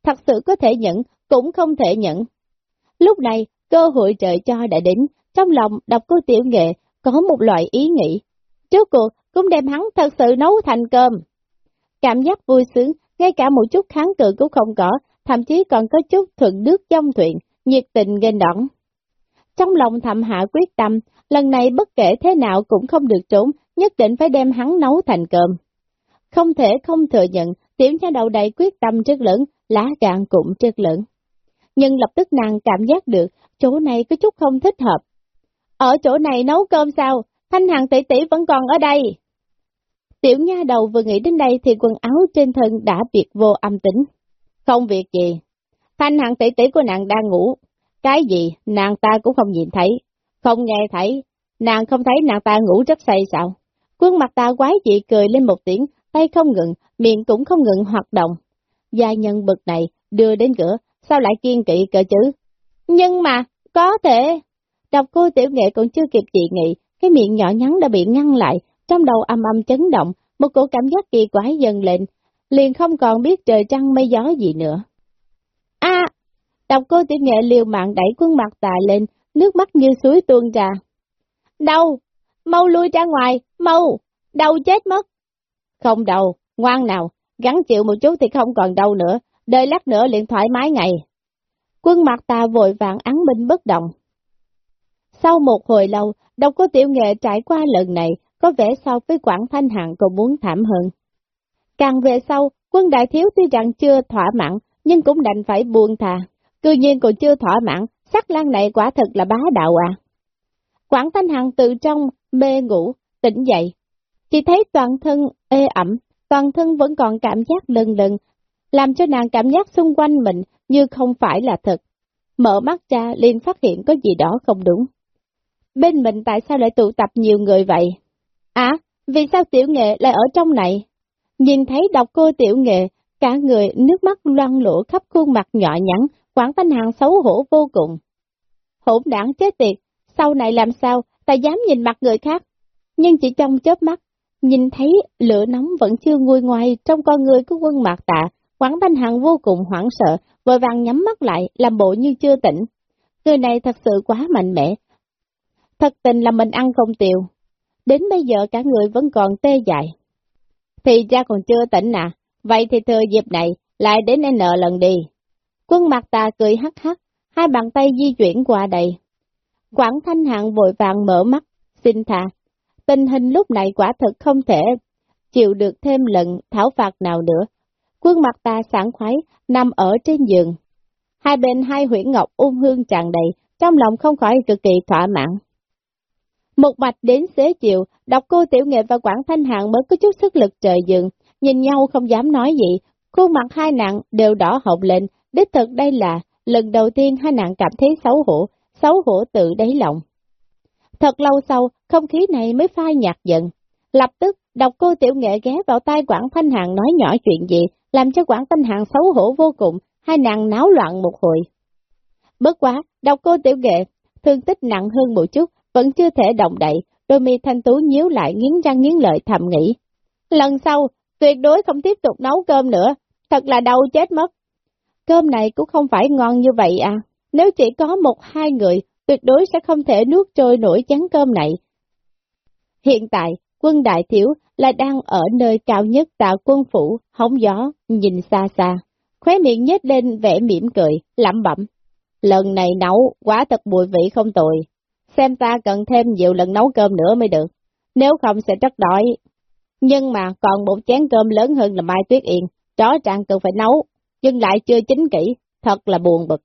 Thật sự có thể nhận, cũng không thể nhận. Lúc này, cơ hội trời cho đã đến, trong lòng đọc cô tiểu nghệ có một loại ý nghĩ. Trước cuộc, cũng đem hắn thật sự nấu thành cơm. Cảm giác vui sướng, ngay cả một chút kháng cự cũng không có, thậm chí còn có chút thuận nước trong thuyền, nhiệt tình ghen đón. Trong lòng thầm hạ quyết tâm, lần này bất kể thế nào cũng không được trốn, nhất định phải đem hắn nấu thành cơm. Không thể không thừa nhận, tiểu nha đầu đầy quyết tâm rất lớn, lá gan cũng rất lớn. Nhưng lập tức nàng cảm giác được, chỗ này có chút không thích hợp. Ở chỗ này nấu cơm sao? Thanh Hằng tỷ tỷ vẫn còn ở đây. Tiểu nha đầu vừa nghĩ đến đây thì quần áo trên thân đã biệt vô âm tính. Không việc gì. Thanh Hằng tỷ tỷ của nàng đang ngủ. Cái gì nàng ta cũng không nhìn thấy. Không nghe thấy. Nàng không thấy nàng ta ngủ rất say sao? Quân mặt ta quái dị cười lên một tiếng, tay không ngừng, miệng cũng không ngừng hoạt động. Gia nhân bực này đưa đến cửa, sao lại kiên kỵ cỡ chứ? Nhưng mà, có thể... Đọc cô tiểu nghệ còn chưa kịp dị nghị, cái miệng nhỏ nhắn đã bị ngăn lại, trong đầu âm âm chấn động, một cổ cảm giác kỳ quái dần lên, liền không còn biết trời trăng mây gió gì nữa. A! À, đọc cô tiểu nghệ liều mạng đẩy quân mặt tà lên, nước mắt như suối tuôn ra. Đâu? Mau lui ra ngoài, mau! đau chết mất! Không đau, ngoan nào, gắn chịu một chút thì không còn đâu nữa, đợi lát nữa liền thoải mái ngày. Quân mặt tà vội vàng án binh bất động. Sau một hồi lâu, độc cô tiểu nghệ trải qua lần này, có vẻ so với Quảng Thanh Hạng còn muốn thảm hơn. Càng về sau, quân đại thiếu tuy rằng chưa thỏa mãn, nhưng cũng đành phải buông thà. Cư nhiên còn chưa thỏa mãn, sắc lan này quả thật là bá đạo à. Quảng Thanh Hằng từ trong mê ngủ, tỉnh dậy. Chỉ thấy toàn thân ê ẩm, toàn thân vẫn còn cảm giác lần lần, làm cho nàng cảm giác xung quanh mình như không phải là thật. Mở mắt ra liền phát hiện có gì đó không đúng. Bên mình tại sao lại tụ tập nhiều người vậy? À, vì sao tiểu nghệ lại ở trong này? Nhìn thấy đọc cô tiểu nghệ, cả người nước mắt loang lỗ khắp khuôn mặt nhỏ nhắn, Quảng Thanh Hàng xấu hổ vô cùng. Hỗn đảng chết tiệt, sau này làm sao, ta dám nhìn mặt người khác. Nhưng chỉ trong chớp mắt, nhìn thấy lửa nóng vẫn chưa nguôi ngoài trong con người của quân mạc tạ, Quảng Thanh Hằng vô cùng hoảng sợ, vội vàng nhắm mắt lại, làm bộ như chưa tỉnh. Người này thật sự quá mạnh mẽ. Thật tình là mình ăn không tiêu. Đến bây giờ cả người vẫn còn tê dại. Thì ra còn chưa tỉnh à, vậy thì thừa dịp này, lại đến N lần đi. Quân mặt ta cười hắc hắc, hai bàn tay di chuyển qua đây. Quảng Thanh Hạng vội vàng mở mắt, xin thà. Tình hình lúc này quả thực không thể chịu được thêm lần thảo phạt nào nữa. Quân mặt ta sảng khoái, nằm ở trên giường. Hai bên hai huyển ngọc ung hương tràn đầy, trong lòng không khỏi cực kỳ thỏa mãn. Một mạch đến xế chiều, đọc cô tiểu nghệ và Quảng Thanh Hạng mới có chút sức lực trời dựng, nhìn nhau không dám nói gì, khuôn mặt hai nặng đều đỏ hồng lên, đích thực đây là lần đầu tiên hai nạn cảm thấy xấu hổ, xấu hổ tự đáy lòng. Thật lâu sau, không khí này mới phai nhạt dần. Lập tức, đọc cô tiểu nghệ ghé vào tai Quảng Thanh Hạng nói nhỏ chuyện gì, làm cho Quảng Thanh Hạng xấu hổ vô cùng, hai nàng náo loạn một hồi. Bất quá, đọc cô tiểu nghệ, thương tích nặng hơn một chút, vẫn chưa thể động đậy, đôi mi thanh tú nhíu lại nghiến răng nghiến lợi thầm nghĩ. Lần sau, tuyệt đối không tiếp tục nấu cơm nữa, thật là đau chết mất. Cơm này cũng không phải ngon như vậy à, nếu chỉ có một hai người, tuyệt đối sẽ không thể nuốt trôi nổi chén cơm này. Hiện tại, quân đại thiếu là đang ở nơi cao nhất tạo quân phủ, hóng gió, nhìn xa xa. Khóe miệng nhếch lên vẻ mỉm cười, lẩm bẩm. Lần này nấu, quá thật mùi vị không tồi. Xem ta cần thêm nhiều lần nấu cơm nữa mới được, nếu không sẽ rất đói. Nhưng mà còn một chén cơm lớn hơn là Mai Tuyết Yên, rõ ràng cần phải nấu, nhưng lại chưa chính kỹ, thật là buồn bực.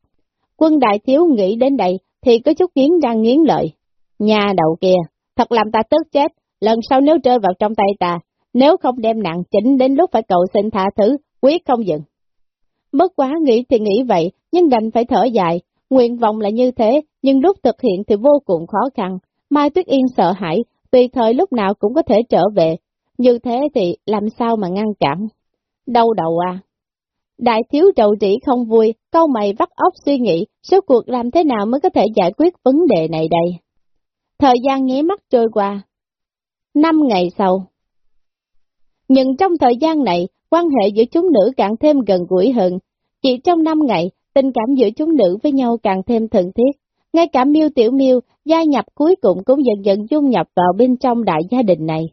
Quân đại thiếu nghĩ đến đây thì có chút nghiến răng nghiến lợi. Nhà đầu kia, thật làm ta tức chết, lần sau nếu rơi vào trong tay ta, nếu không đem nặng chỉnh đến lúc phải cầu xin tha thứ, quyết không dừng. Mất quá nghĩ thì nghĩ vậy, nhưng đành phải thở dài, nguyện vọng là như thế, nhưng lúc thực hiện thì vô cùng khó khăn. Mai Tuyết Yên sợ hãi, tùy thời lúc nào cũng có thể trở về, như thế thì làm sao mà ngăn cản? Đau đầu à? Đại thiếu trầu trĩ không vui, câu mày vắt óc suy nghĩ, số cuộc làm thế nào mới có thể giải quyết vấn đề này đây? Thời gian nháy mắt trôi qua. Năm ngày sau. Nhưng trong thời gian này, quan hệ giữa chúng nữ càng thêm gần gũi hơn. Chỉ trong năm ngày, tình cảm giữa chúng nữ với nhau càng thêm thân thiết. Ngay cả miêu tiểu miêu, gia nhập cuối cùng cũng dần dần dung nhập vào bên trong đại gia đình này.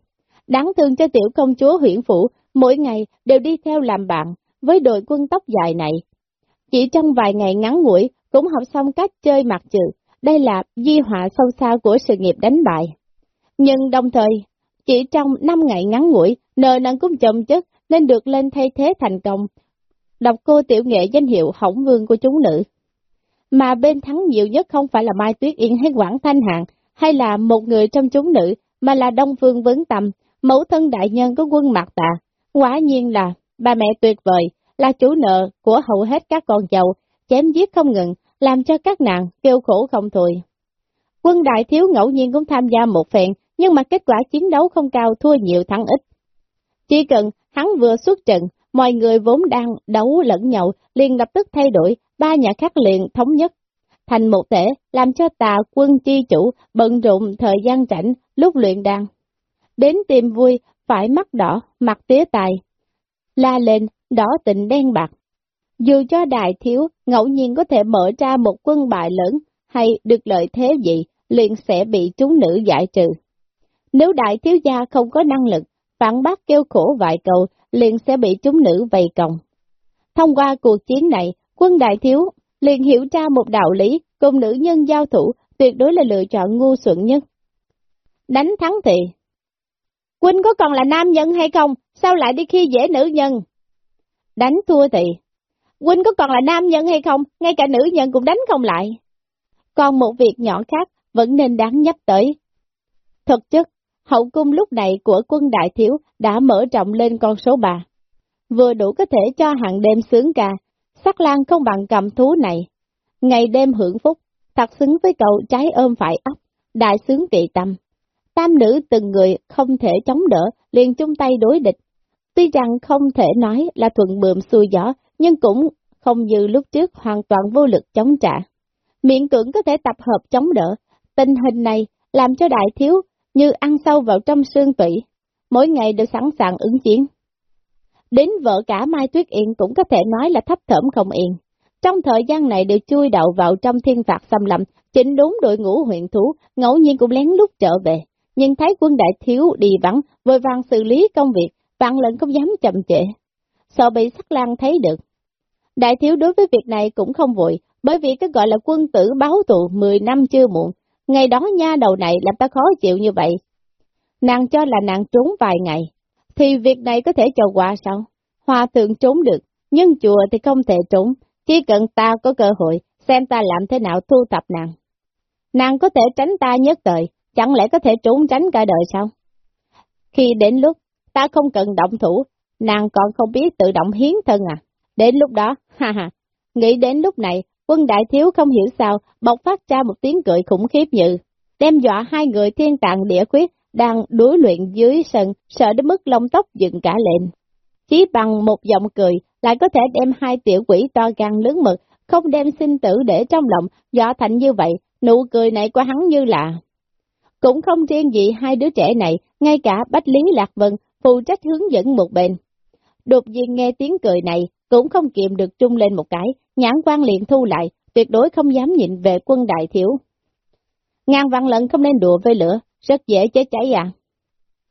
Đáng thương cho tiểu công chúa huyện phủ, mỗi ngày đều đi theo làm bạn với đội quân tóc dài này. Chỉ trong vài ngày ngắn ngủi, cũng học xong cách chơi mặt trừ, đây là di họa sâu xa của sự nghiệp đánh bại. Nhưng đồng thời, chỉ trong 5 ngày ngắn ngủi, nợ nần cũng chồng chất nên được lên thay thế thành công. Đọc cô tiểu nghệ danh hiệu hỏng vương của chúng nữ. Mà bên thắng nhiều nhất không phải là Mai Tuyết Yên hay Quảng Thanh Hạng, hay là một người trong chúng nữ, mà là Đông Phương Vấn Tâm, mẫu thân đại nhân của quân Mạc Tà. Quả nhiên là bà mẹ tuyệt vời, là chủ nợ của hầu hết các con giàu chém giết không ngừng, làm cho các nàng kêu khổ không thôi. Quân đại thiếu ngẫu nhiên cũng tham gia một phen, nhưng mà kết quả chiến đấu không cao thua nhiều thắng ít. Chỉ cần hắn vừa xuất trận, mọi người vốn đang đấu lẫn nhau, liền lập tức thay đổi, ba nhà khác liền thống nhất, thành một thể, làm cho tà quân chi chủ bận rộn thời gian rảnh lúc luyện đan. Đến tìm vui, phải mắt đỏ, mặt tía tài. La lên, đỏ tình đen bạc. Dù cho đại thiếu ngẫu nhiên có thể mở ra một quân bại lớn hay được lợi thế gì, liền sẽ bị chúng nữ giải trừ. Nếu đại thiếu gia không có năng lực, phản bác kêu khổ vài câu, liền sẽ bị chúng nữ vây còng. Thông qua cuộc chiến này, quân đại thiếu liền hiểu ra một đạo lý, cùng nữ nhân giao thủ tuyệt đối là lựa chọn ngu xuẩn nhất. Đánh thắng thì, Quynh có còn là nam nhân hay không, sao lại đi khi dễ nữ nhân? Đánh thua thì, Quynh có còn là nam nhân hay không, ngay cả nữ nhân cũng đánh không lại. Còn một việc nhỏ khác vẫn nên đáng nhắc tới. Thực chất, hậu cung lúc này của quân đại thiếu đã mở rộng lên con số 3. Vừa đủ có thể cho hàng đêm sướng ca, sắc lan không bằng cầm thú này. Ngày đêm hưởng phúc, thật xứng với cậu trái ôm phải ấp, đại sướng kỵ tâm. Tam nữ từng người không thể chống đỡ, liền chung tay đối địch. Tuy rằng không thể nói là thuận bượm xuôi gió, nhưng cũng không như lúc trước hoàn toàn vô lực chống trả. Miệng cưỡng có thể tập hợp chống đỡ, tình hình này làm cho đại thiếu như ăn sâu vào trong xương tủy, mỗi ngày đều sẵn sàng ứng chiến. Đến vợ cả Mai Tuyết Yên cũng có thể nói là thấp thởm không yên. Trong thời gian này đều chui đậu vào trong thiên phạt xâm lầm, chỉnh đúng đội ngũ huyện thú, ngẫu nhiên cũng lén lút trở về. Nhưng thấy quân đại thiếu đi vắng, vội vàng xử lý công việc, vạn lần không dám chậm trễ. Sợ bị sắc lang thấy được. Đại thiếu đối với việc này cũng không vội, bởi vì cái gọi là quân tử báo tù 10 năm chưa muộn, Ngày đó nha đầu này làm ta khó chịu như vậy. Nàng cho là nàng trốn vài ngày, thì việc này có thể cho qua sao? Hòa thượng trốn được, nhưng chùa thì không thể trốn, chỉ cần ta có cơ hội, xem ta làm thế nào thu thập nàng. Nàng có thể tránh ta nhất đời, chẳng lẽ có thể trốn tránh cả đời sao? Khi đến lúc ta không cần động thủ, nàng còn không biết tự động hiến thân à? Đến lúc đó, ha ha, nghĩ đến lúc này, quân đại thiếu không hiểu sao, bộc phát ra một tiếng cười khủng khiếp như, đem dọa hai người thiên tạng địa quyết đang đối luyện dưới sân, sợ đến mức lông tóc dựng cả lên. Chỉ bằng một giọng cười, lại có thể đem hai tiểu quỷ to gan lớn mực, không đem sinh tử để trong lòng, dọa thành như vậy, nụ cười này của hắn như lạ. Cũng không riêng gì hai đứa trẻ này, ngay cả Bách Lý Lạc Vân, phụ trách hướng dẫn một bên. Đột nhiên nghe tiếng cười này, cũng không kiềm được trung lên một cái, nhãn quan liền thu lại, tuyệt đối không dám nhìn về quân đại thiếu. Ngàn vạn lần không nên đùa với lửa, rất dễ chế cháy à.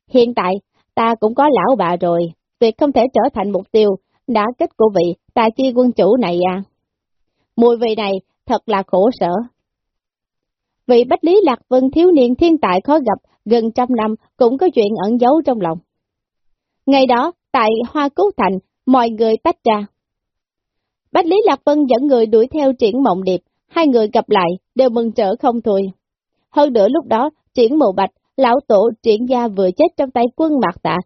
Hiện tại, ta cũng có lão bà rồi, tuyệt không thể trở thành mục tiêu, đã kết của vị tài chi quân chủ này à. Mùi vị này thật là khổ sở. Vị Bách Lý Lạc Vân thiếu niên thiên tài khó gặp gần trăm năm cũng có chuyện ẩn giấu trong lòng. Ngày đó, tại Hoa Cú Thành, mọi người tách ra. Bách Lý Lạc Vân dẫn người đuổi theo triển mộng điệp, hai người gặp lại, đều mừng trở không thôi. Hơn nữa lúc đó, triển mộ bạch, lão tổ triển gia vừa chết trong tay quân mạc tạ,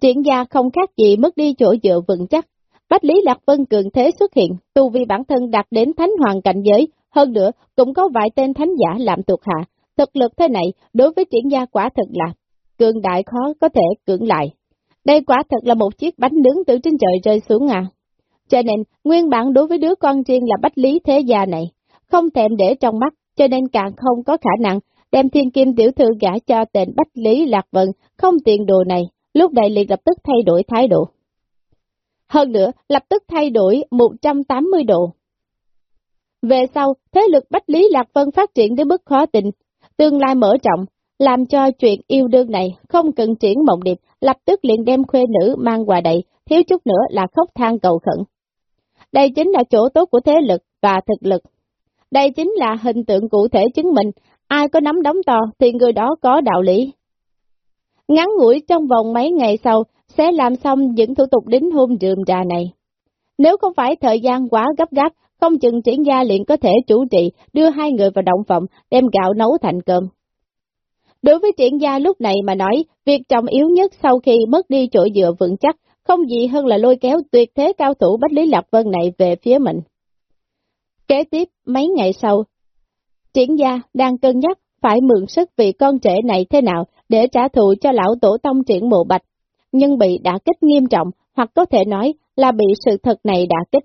triển gia không khác gì mất đi chỗ dựa vững chắc. Bách Lý Lạc Vân cường thế xuất hiện, tu vi bản thân đạt đến thánh hoàng cảnh giới, hơn nữa cũng có vài tên thánh giả làm thuộc hạ. Thực lực thế này, đối với triển gia quả thật là cường đại khó có thể cưỡng lại. Đây quả thật là một chiếc bánh nướng từ trên trời rơi xuống à. Cho nên, nguyên bản đối với đứa con riêng là Bách Lý Thế Gia này, không thèm để trong mắt, cho nên càng không có khả năng đem thiên kim tiểu thư gả cho tên Bách Lý Lạc Vân, không tiền đồ này, lúc này liền lập tức thay đổi thái độ. Hơn nữa, lập tức thay đổi 180 độ. Về sau, thế lực Bách Lý Lạc Vân phát triển đến mức khó tình, tương lai mở rộng, làm cho chuyện yêu đương này không cần triển mộng điệp, lập tức liền đem khuê nữ mang quà đầy, thiếu chút nữa là khóc than cầu khẩn. Đây chính là chỗ tốt của thế lực và thực lực. Đây chính là hình tượng cụ thể chứng minh, ai có nắm đóng to thì người đó có đạo lý. Ngắn ngủi trong vòng mấy ngày sau, sẽ làm xong những thủ tục đính hôn rườm trà này. Nếu không phải thời gian quá gấp gáp, không chừng triển gia liền có thể chủ trị, đưa hai người vào động phòng, đem gạo nấu thành cơm. Đối với triển gia lúc này mà nói, việc trọng yếu nhất sau khi mất đi chỗ dựa vững chắc, không gì hơn là lôi kéo tuyệt thế cao thủ Bách Lý Lạc Vân này về phía mình. Kế tiếp, mấy ngày sau, triển gia đang cân nhắc phải mượn sức vì con trẻ này thế nào để trả thù cho lão tổ tông triển mộ bạch, nhưng bị đả kích nghiêm trọng, hoặc có thể nói là bị sự thật này đả kích.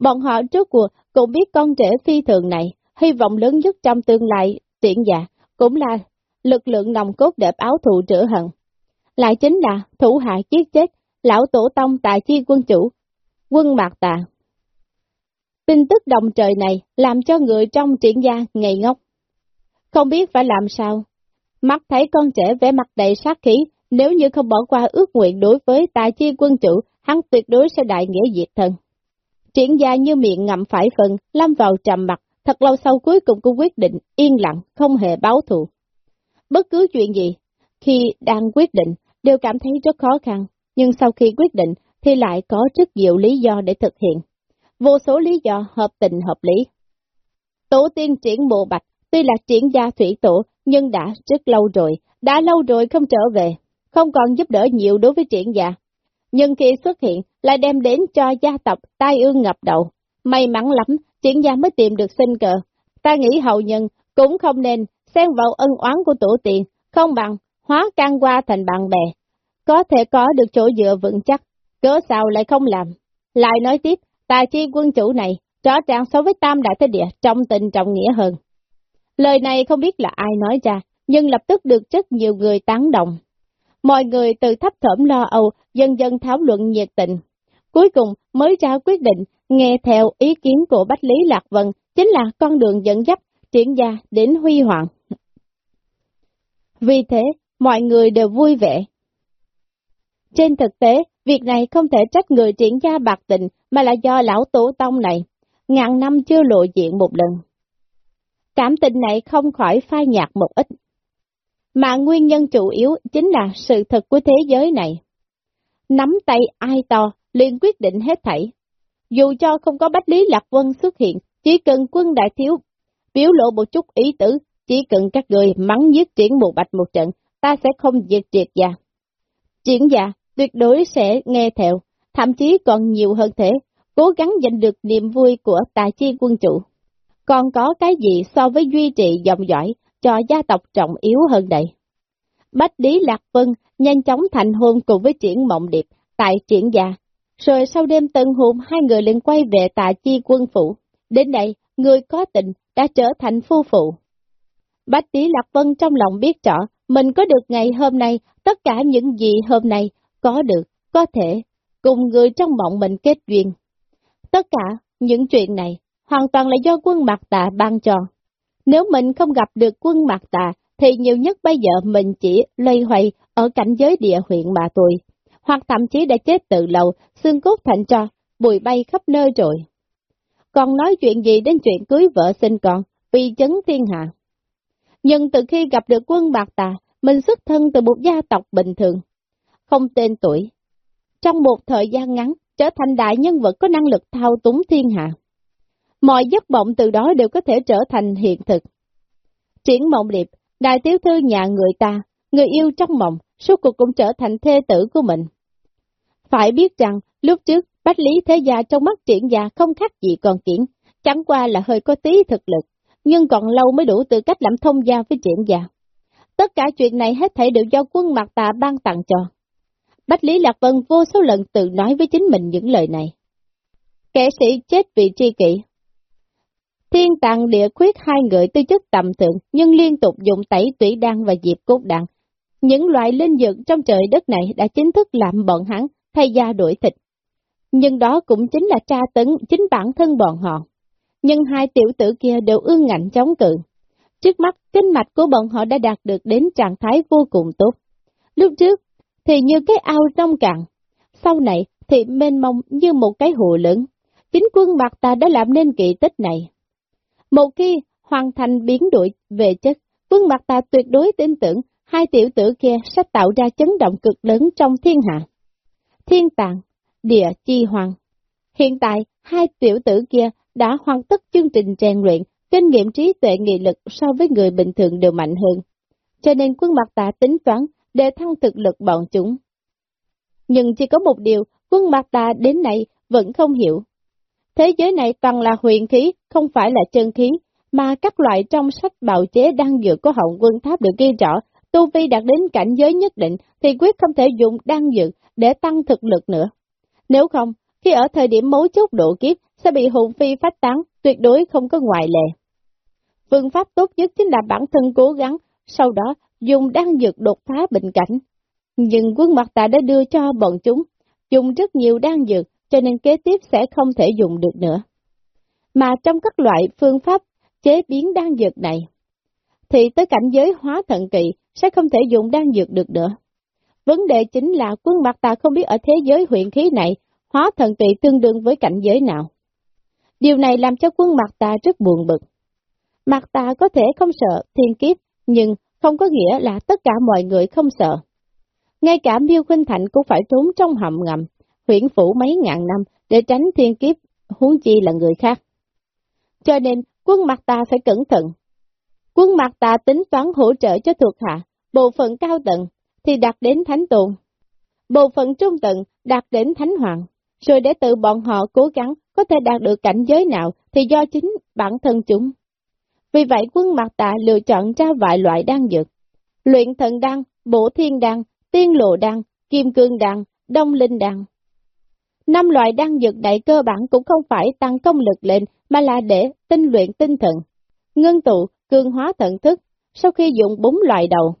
Bọn họ trước cuộc cũng biết con trẻ phi thường này, hy vọng lớn nhất trong tương lai triển gia cũng là lực lượng nòng cốt đẹp áo thù trữ hận. Lại chính là thủ hạ giết chết lão tổ tông tại chi quân chủ, quân mạc tà. Tin tức đồng trời này làm cho người trong triển gia ngây ngốc. Không biết phải làm sao. Mắt thấy con trẻ vẻ mặt đầy sát khí, nếu như không bỏ qua ước nguyện đối với tài chi quân chủ, hắn tuyệt đối sẽ đại nghĩa diệt thân. Triển gia như miệng ngậm phải phần, lâm vào trầm mặt, thật lâu sau cuối cùng cũng quyết định yên lặng, không hề báo thù. Bất cứ chuyện gì, khi đang quyết định, đều cảm thấy rất khó khăn, nhưng sau khi quyết định thì lại có rất nhiều lý do để thực hiện. Vô số lý do hợp tình hợp lý. Tổ tiên triển bộ bạch, tuy là triển gia thủy tổ, nhưng đã rất lâu rồi, đã lâu rồi không trở về, không còn giúp đỡ nhiều đối với triển gia. Nhưng khi xuất hiện, lại đem đến cho gia tộc tai ương ngập đầu. May mắn lắm, triển gia mới tìm được sinh cờ. Ta nghĩ hậu nhân cũng không nên xen vào ân oán của tổ tiên, không bằng hóa can qua thành bạn bè. Có thể có được chỗ dựa vững chắc, cớ sao lại không làm. Lại nói tiếp, tài chi quân chủ này, rõ ràng so với tam đại thế địa trong tình trọng nghĩa hơn. Lời này không biết là ai nói ra, nhưng lập tức được rất nhiều người tán đồng. Mọi người từ thấp thởm lo âu, dần dần thảo luận nhiệt tình. Cuối cùng mới ra quyết định nghe theo ý kiến của Bách Lý Lạc Vân, chính là con đường dẫn dắt triển gia đến huy hoàng. Vì thế, mọi người đều vui vẻ. Trên thực tế, việc này không thể trách người triển gia bạc tình, mà là do lão tổ tông này, ngàn năm chưa lộ diện một lần. Cảm tình này không khỏi phai nhạt một ít. Mà nguyên nhân chủ yếu chính là sự thật của thế giới này. Nắm tay ai to, liền quyết định hết thảy. Dù cho không có Bách Lý Lạc Vân xuất hiện, chỉ cần quân đại thiếu biểu lộ một chút ý tử, chỉ cần các người mắng giết triển một bạch một trận, ta sẽ không diệt triệt già Triển già tuyệt đối sẽ nghe theo, thậm chí còn nhiều hơn thế, cố gắng giành được niềm vui của tài chi quân chủ. Còn có cái gì so với duy trì dòng dõi cho gia tộc trọng yếu hơn đây? Bách Lý Lạc Vân nhanh chóng thành hôn cùng với triển mộng điệp tại triển gia. Rồi sau đêm tân hôn hai người liền quay về Tạ chi quân phủ. Đến đây, người có tình đã trở thành phu phụ. Bách Tí Lạc Vân trong lòng biết rõ, mình có được ngày hôm nay, tất cả những gì hôm nay có được, có thể, cùng người trong mộng mình kết duyên. Tất cả những chuyện này hoàn toàn là do quân Mạc Tà ban cho. Nếu mình không gặp được quân Mạc Tà, thì nhiều nhất bây giờ mình chỉ lây hoay ở cảnh giới địa huyện mà tôi, hoặc thậm chí đã chết từ lâu, xương cốt thành cho, bụi bay khắp nơi rồi. Còn nói chuyện gì đến chuyện cưới vợ sinh con, vì chấn thiên hạ. Nhưng từ khi gặp được quân Bạc Tà, mình xuất thân từ một gia tộc bình thường, không tên tuổi. Trong một thời gian ngắn, trở thành đại nhân vật có năng lực thao túng thiên hạ. Mọi giấc mộng từ đó đều có thể trở thành hiện thực. Triển mộng điệp, đại tiểu thư nhà người ta, người yêu trong mộng, suốt cuộc cũng trở thành thê tử của mình. Phải biết rằng, lúc trước, Bách Lý Thế Gia trong mắt triển gia không khác gì còn kiển, chẳng qua là hơi có tí thực lực, nhưng còn lâu mới đủ tư cách làm thông gia với triển gia. Tất cả chuyện này hết thảy đều do quân mặt tà ban tặng cho. Bách Lý Lạc Vân vô số lần tự nói với chính mình những lời này. Kẻ sĩ chết vì tri kỷ. Thiên tàng địa khuyết hai người tư chất tầm thượng nhưng liên tục dùng tẩy tủy đan và diệp cốt đan. Những loại linh dược trong trời đất này đã chính thức làm bọn hắn thay da đổi thịt. Nhưng đó cũng chính là tra tấn chính bản thân bọn họ. Nhưng hai tiểu tử kia đều ương ngạnh chống cự. Trước mắt, kinh mạch của bọn họ đã đạt được đến trạng thái vô cùng tốt. Lúc trước, thì như cái ao trong cạn. Sau này thì mênh mông như một cái hồ lớn. Chính quân bạc ta đã làm nên kỳ tích này. Một khi hoàn thành biến đổi về chất, quân bạc ta tuyệt đối tin tưởng hai tiểu tử kia sẽ tạo ra chấn động cực lớn trong thiên hạ. Thiên tạng, địa chi hoàng. Hiện tại, hai tiểu tử kia đã hoàn tất chương trình rèn luyện, kinh nghiệm trí tuệ nghị lực so với người bình thường đều mạnh hơn. Cho nên quân mặt tạ tính toán để thăng thực lực bọn chúng. Nhưng chỉ có một điều, quân mặt ta đến nay vẫn không hiểu. Thế giới này toàn là huyền khí, không phải là chân khí, mà các loại trong sách bào chế đang dựa của hậu quân tháp được ghi rõ, tu vi đạt đến cảnh giới nhất định thì quyết không thể dùng đan dược để tăng thực lực nữa. Nếu không, khi ở thời điểm mấu chốt độ kiếp sẽ bị hồn phi phát tán, tuyệt đối không có ngoại lệ. Phương pháp tốt nhất chính là bản thân cố gắng, sau đó dùng đan dược đột phá bệnh cảnh. Nhưng quân mặt tạ đã đưa cho bọn chúng, dùng rất nhiều đan dược, cho nên kế tiếp sẽ không thể dùng được nữa. Mà trong các loại phương pháp chế biến đan dược này, thì tới cảnh giới hóa thận kỳ sẽ không thể dùng đan dược được nữa. Vấn đề chính là quân mặt ta không biết ở thế giới huyện khí này, hóa thần tụy tương đương với cảnh giới nào. Điều này làm cho quân mặt ta rất buồn bực. Mặt ta có thể không sợ thiên kiếp, nhưng không có nghĩa là tất cả mọi người không sợ. Ngay cả Miêu Khuynh Thạnh cũng phải trốn trong hầm ngầm, huyện phủ mấy ngàn năm để tránh thiên kiếp, huống chi là người khác. Cho nên, quân mặt ta phải cẩn thận. Quân mặt ta tính toán hỗ trợ cho thuộc hạ, bộ phận cao tầng thì đạt đến thánh tồn, bộ phận trung tầng đạt đến thánh hoàng, rồi để tự bọn họ cố gắng có thể đạt được cảnh giới nào thì do chính bản thân chúng. Vì vậy quân mặt tạ lựa chọn ra vài loại đan dược. Luyện thần đan, bổ thiên đan, tiên lộ đan, kim cương đan, đông linh đan. Năm loại đan dược đại cơ bản cũng không phải tăng công lực lên mà là để tinh luyện tinh thần. Ngân tụ, cường hóa thận thức, sau khi dùng bốn loại đầu,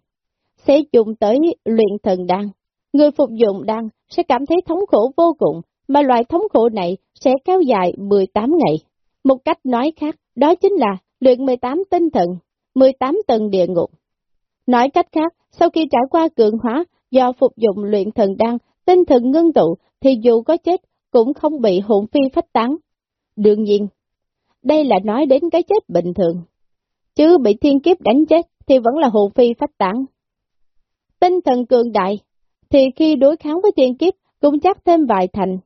sẽ dùng tới luyện thần đan. Người phục dụng đan sẽ cảm thấy thống khổ vô cùng, mà loại thống khổ này sẽ kéo dài 18 ngày. Một cách nói khác, đó chính là luyện 18 tinh thần, 18 tầng địa ngục. Nói cách khác, sau khi trải qua cường hóa do phục dụng luyện thần đan, tinh thần ngưng tụ, thì dù có chết, cũng không bị hồn phi phách tán. Đương nhiên, đây là nói đến cái chết bình thường, chứ bị thiên kiếp đánh chết thì vẫn là hồn phi phách tán. Tinh thần cường đại, thì khi đối kháng với thiên kiếp cũng chắc thêm vài thành.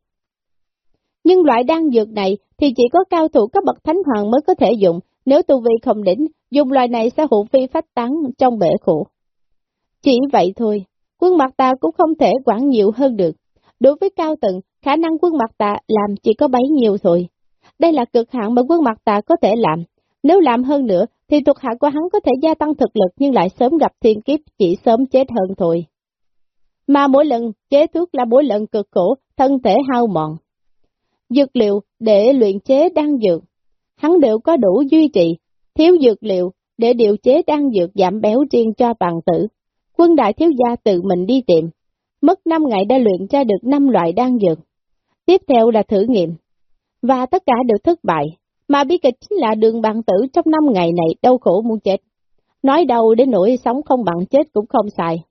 Nhưng loại đan dược này thì chỉ có cao thủ cấp bậc thánh hoàng mới có thể dùng, nếu tu vi không đỉnh, dùng loại này sẽ hụt phi phách tán trong bể khổ. Chỉ vậy thôi, quân mặt ta cũng không thể quản nhiều hơn được. Đối với cao tầng, khả năng quân mặt ta làm chỉ có bấy nhiêu thôi. Đây là cực hạn mà quân mặt ta có thể làm. Nếu làm hơn nữa, thì thuộc hạ của hắn có thể gia tăng thực lực nhưng lại sớm gặp thiên kiếp chỉ sớm chết hơn thôi. Mà mỗi lần chế thuốc là mỗi lần cực khổ, thân thể hao mòn. Dược liệu để luyện chế đan dược, hắn đều có đủ duy trì, thiếu dược liệu để điều chế đan dược giảm béo riêng cho bàn tử. Quân đại thiếu gia tự mình đi tìm, mất 5 ngày đã luyện ra được 5 loại đan dược. Tiếp theo là thử nghiệm, và tất cả đều thất bại, mà bi kịch chính là đường bằng tử trong năm ngày này, đau khổ muốn chết. Nói đầu đến nỗi sống không bằng chết cũng không xài.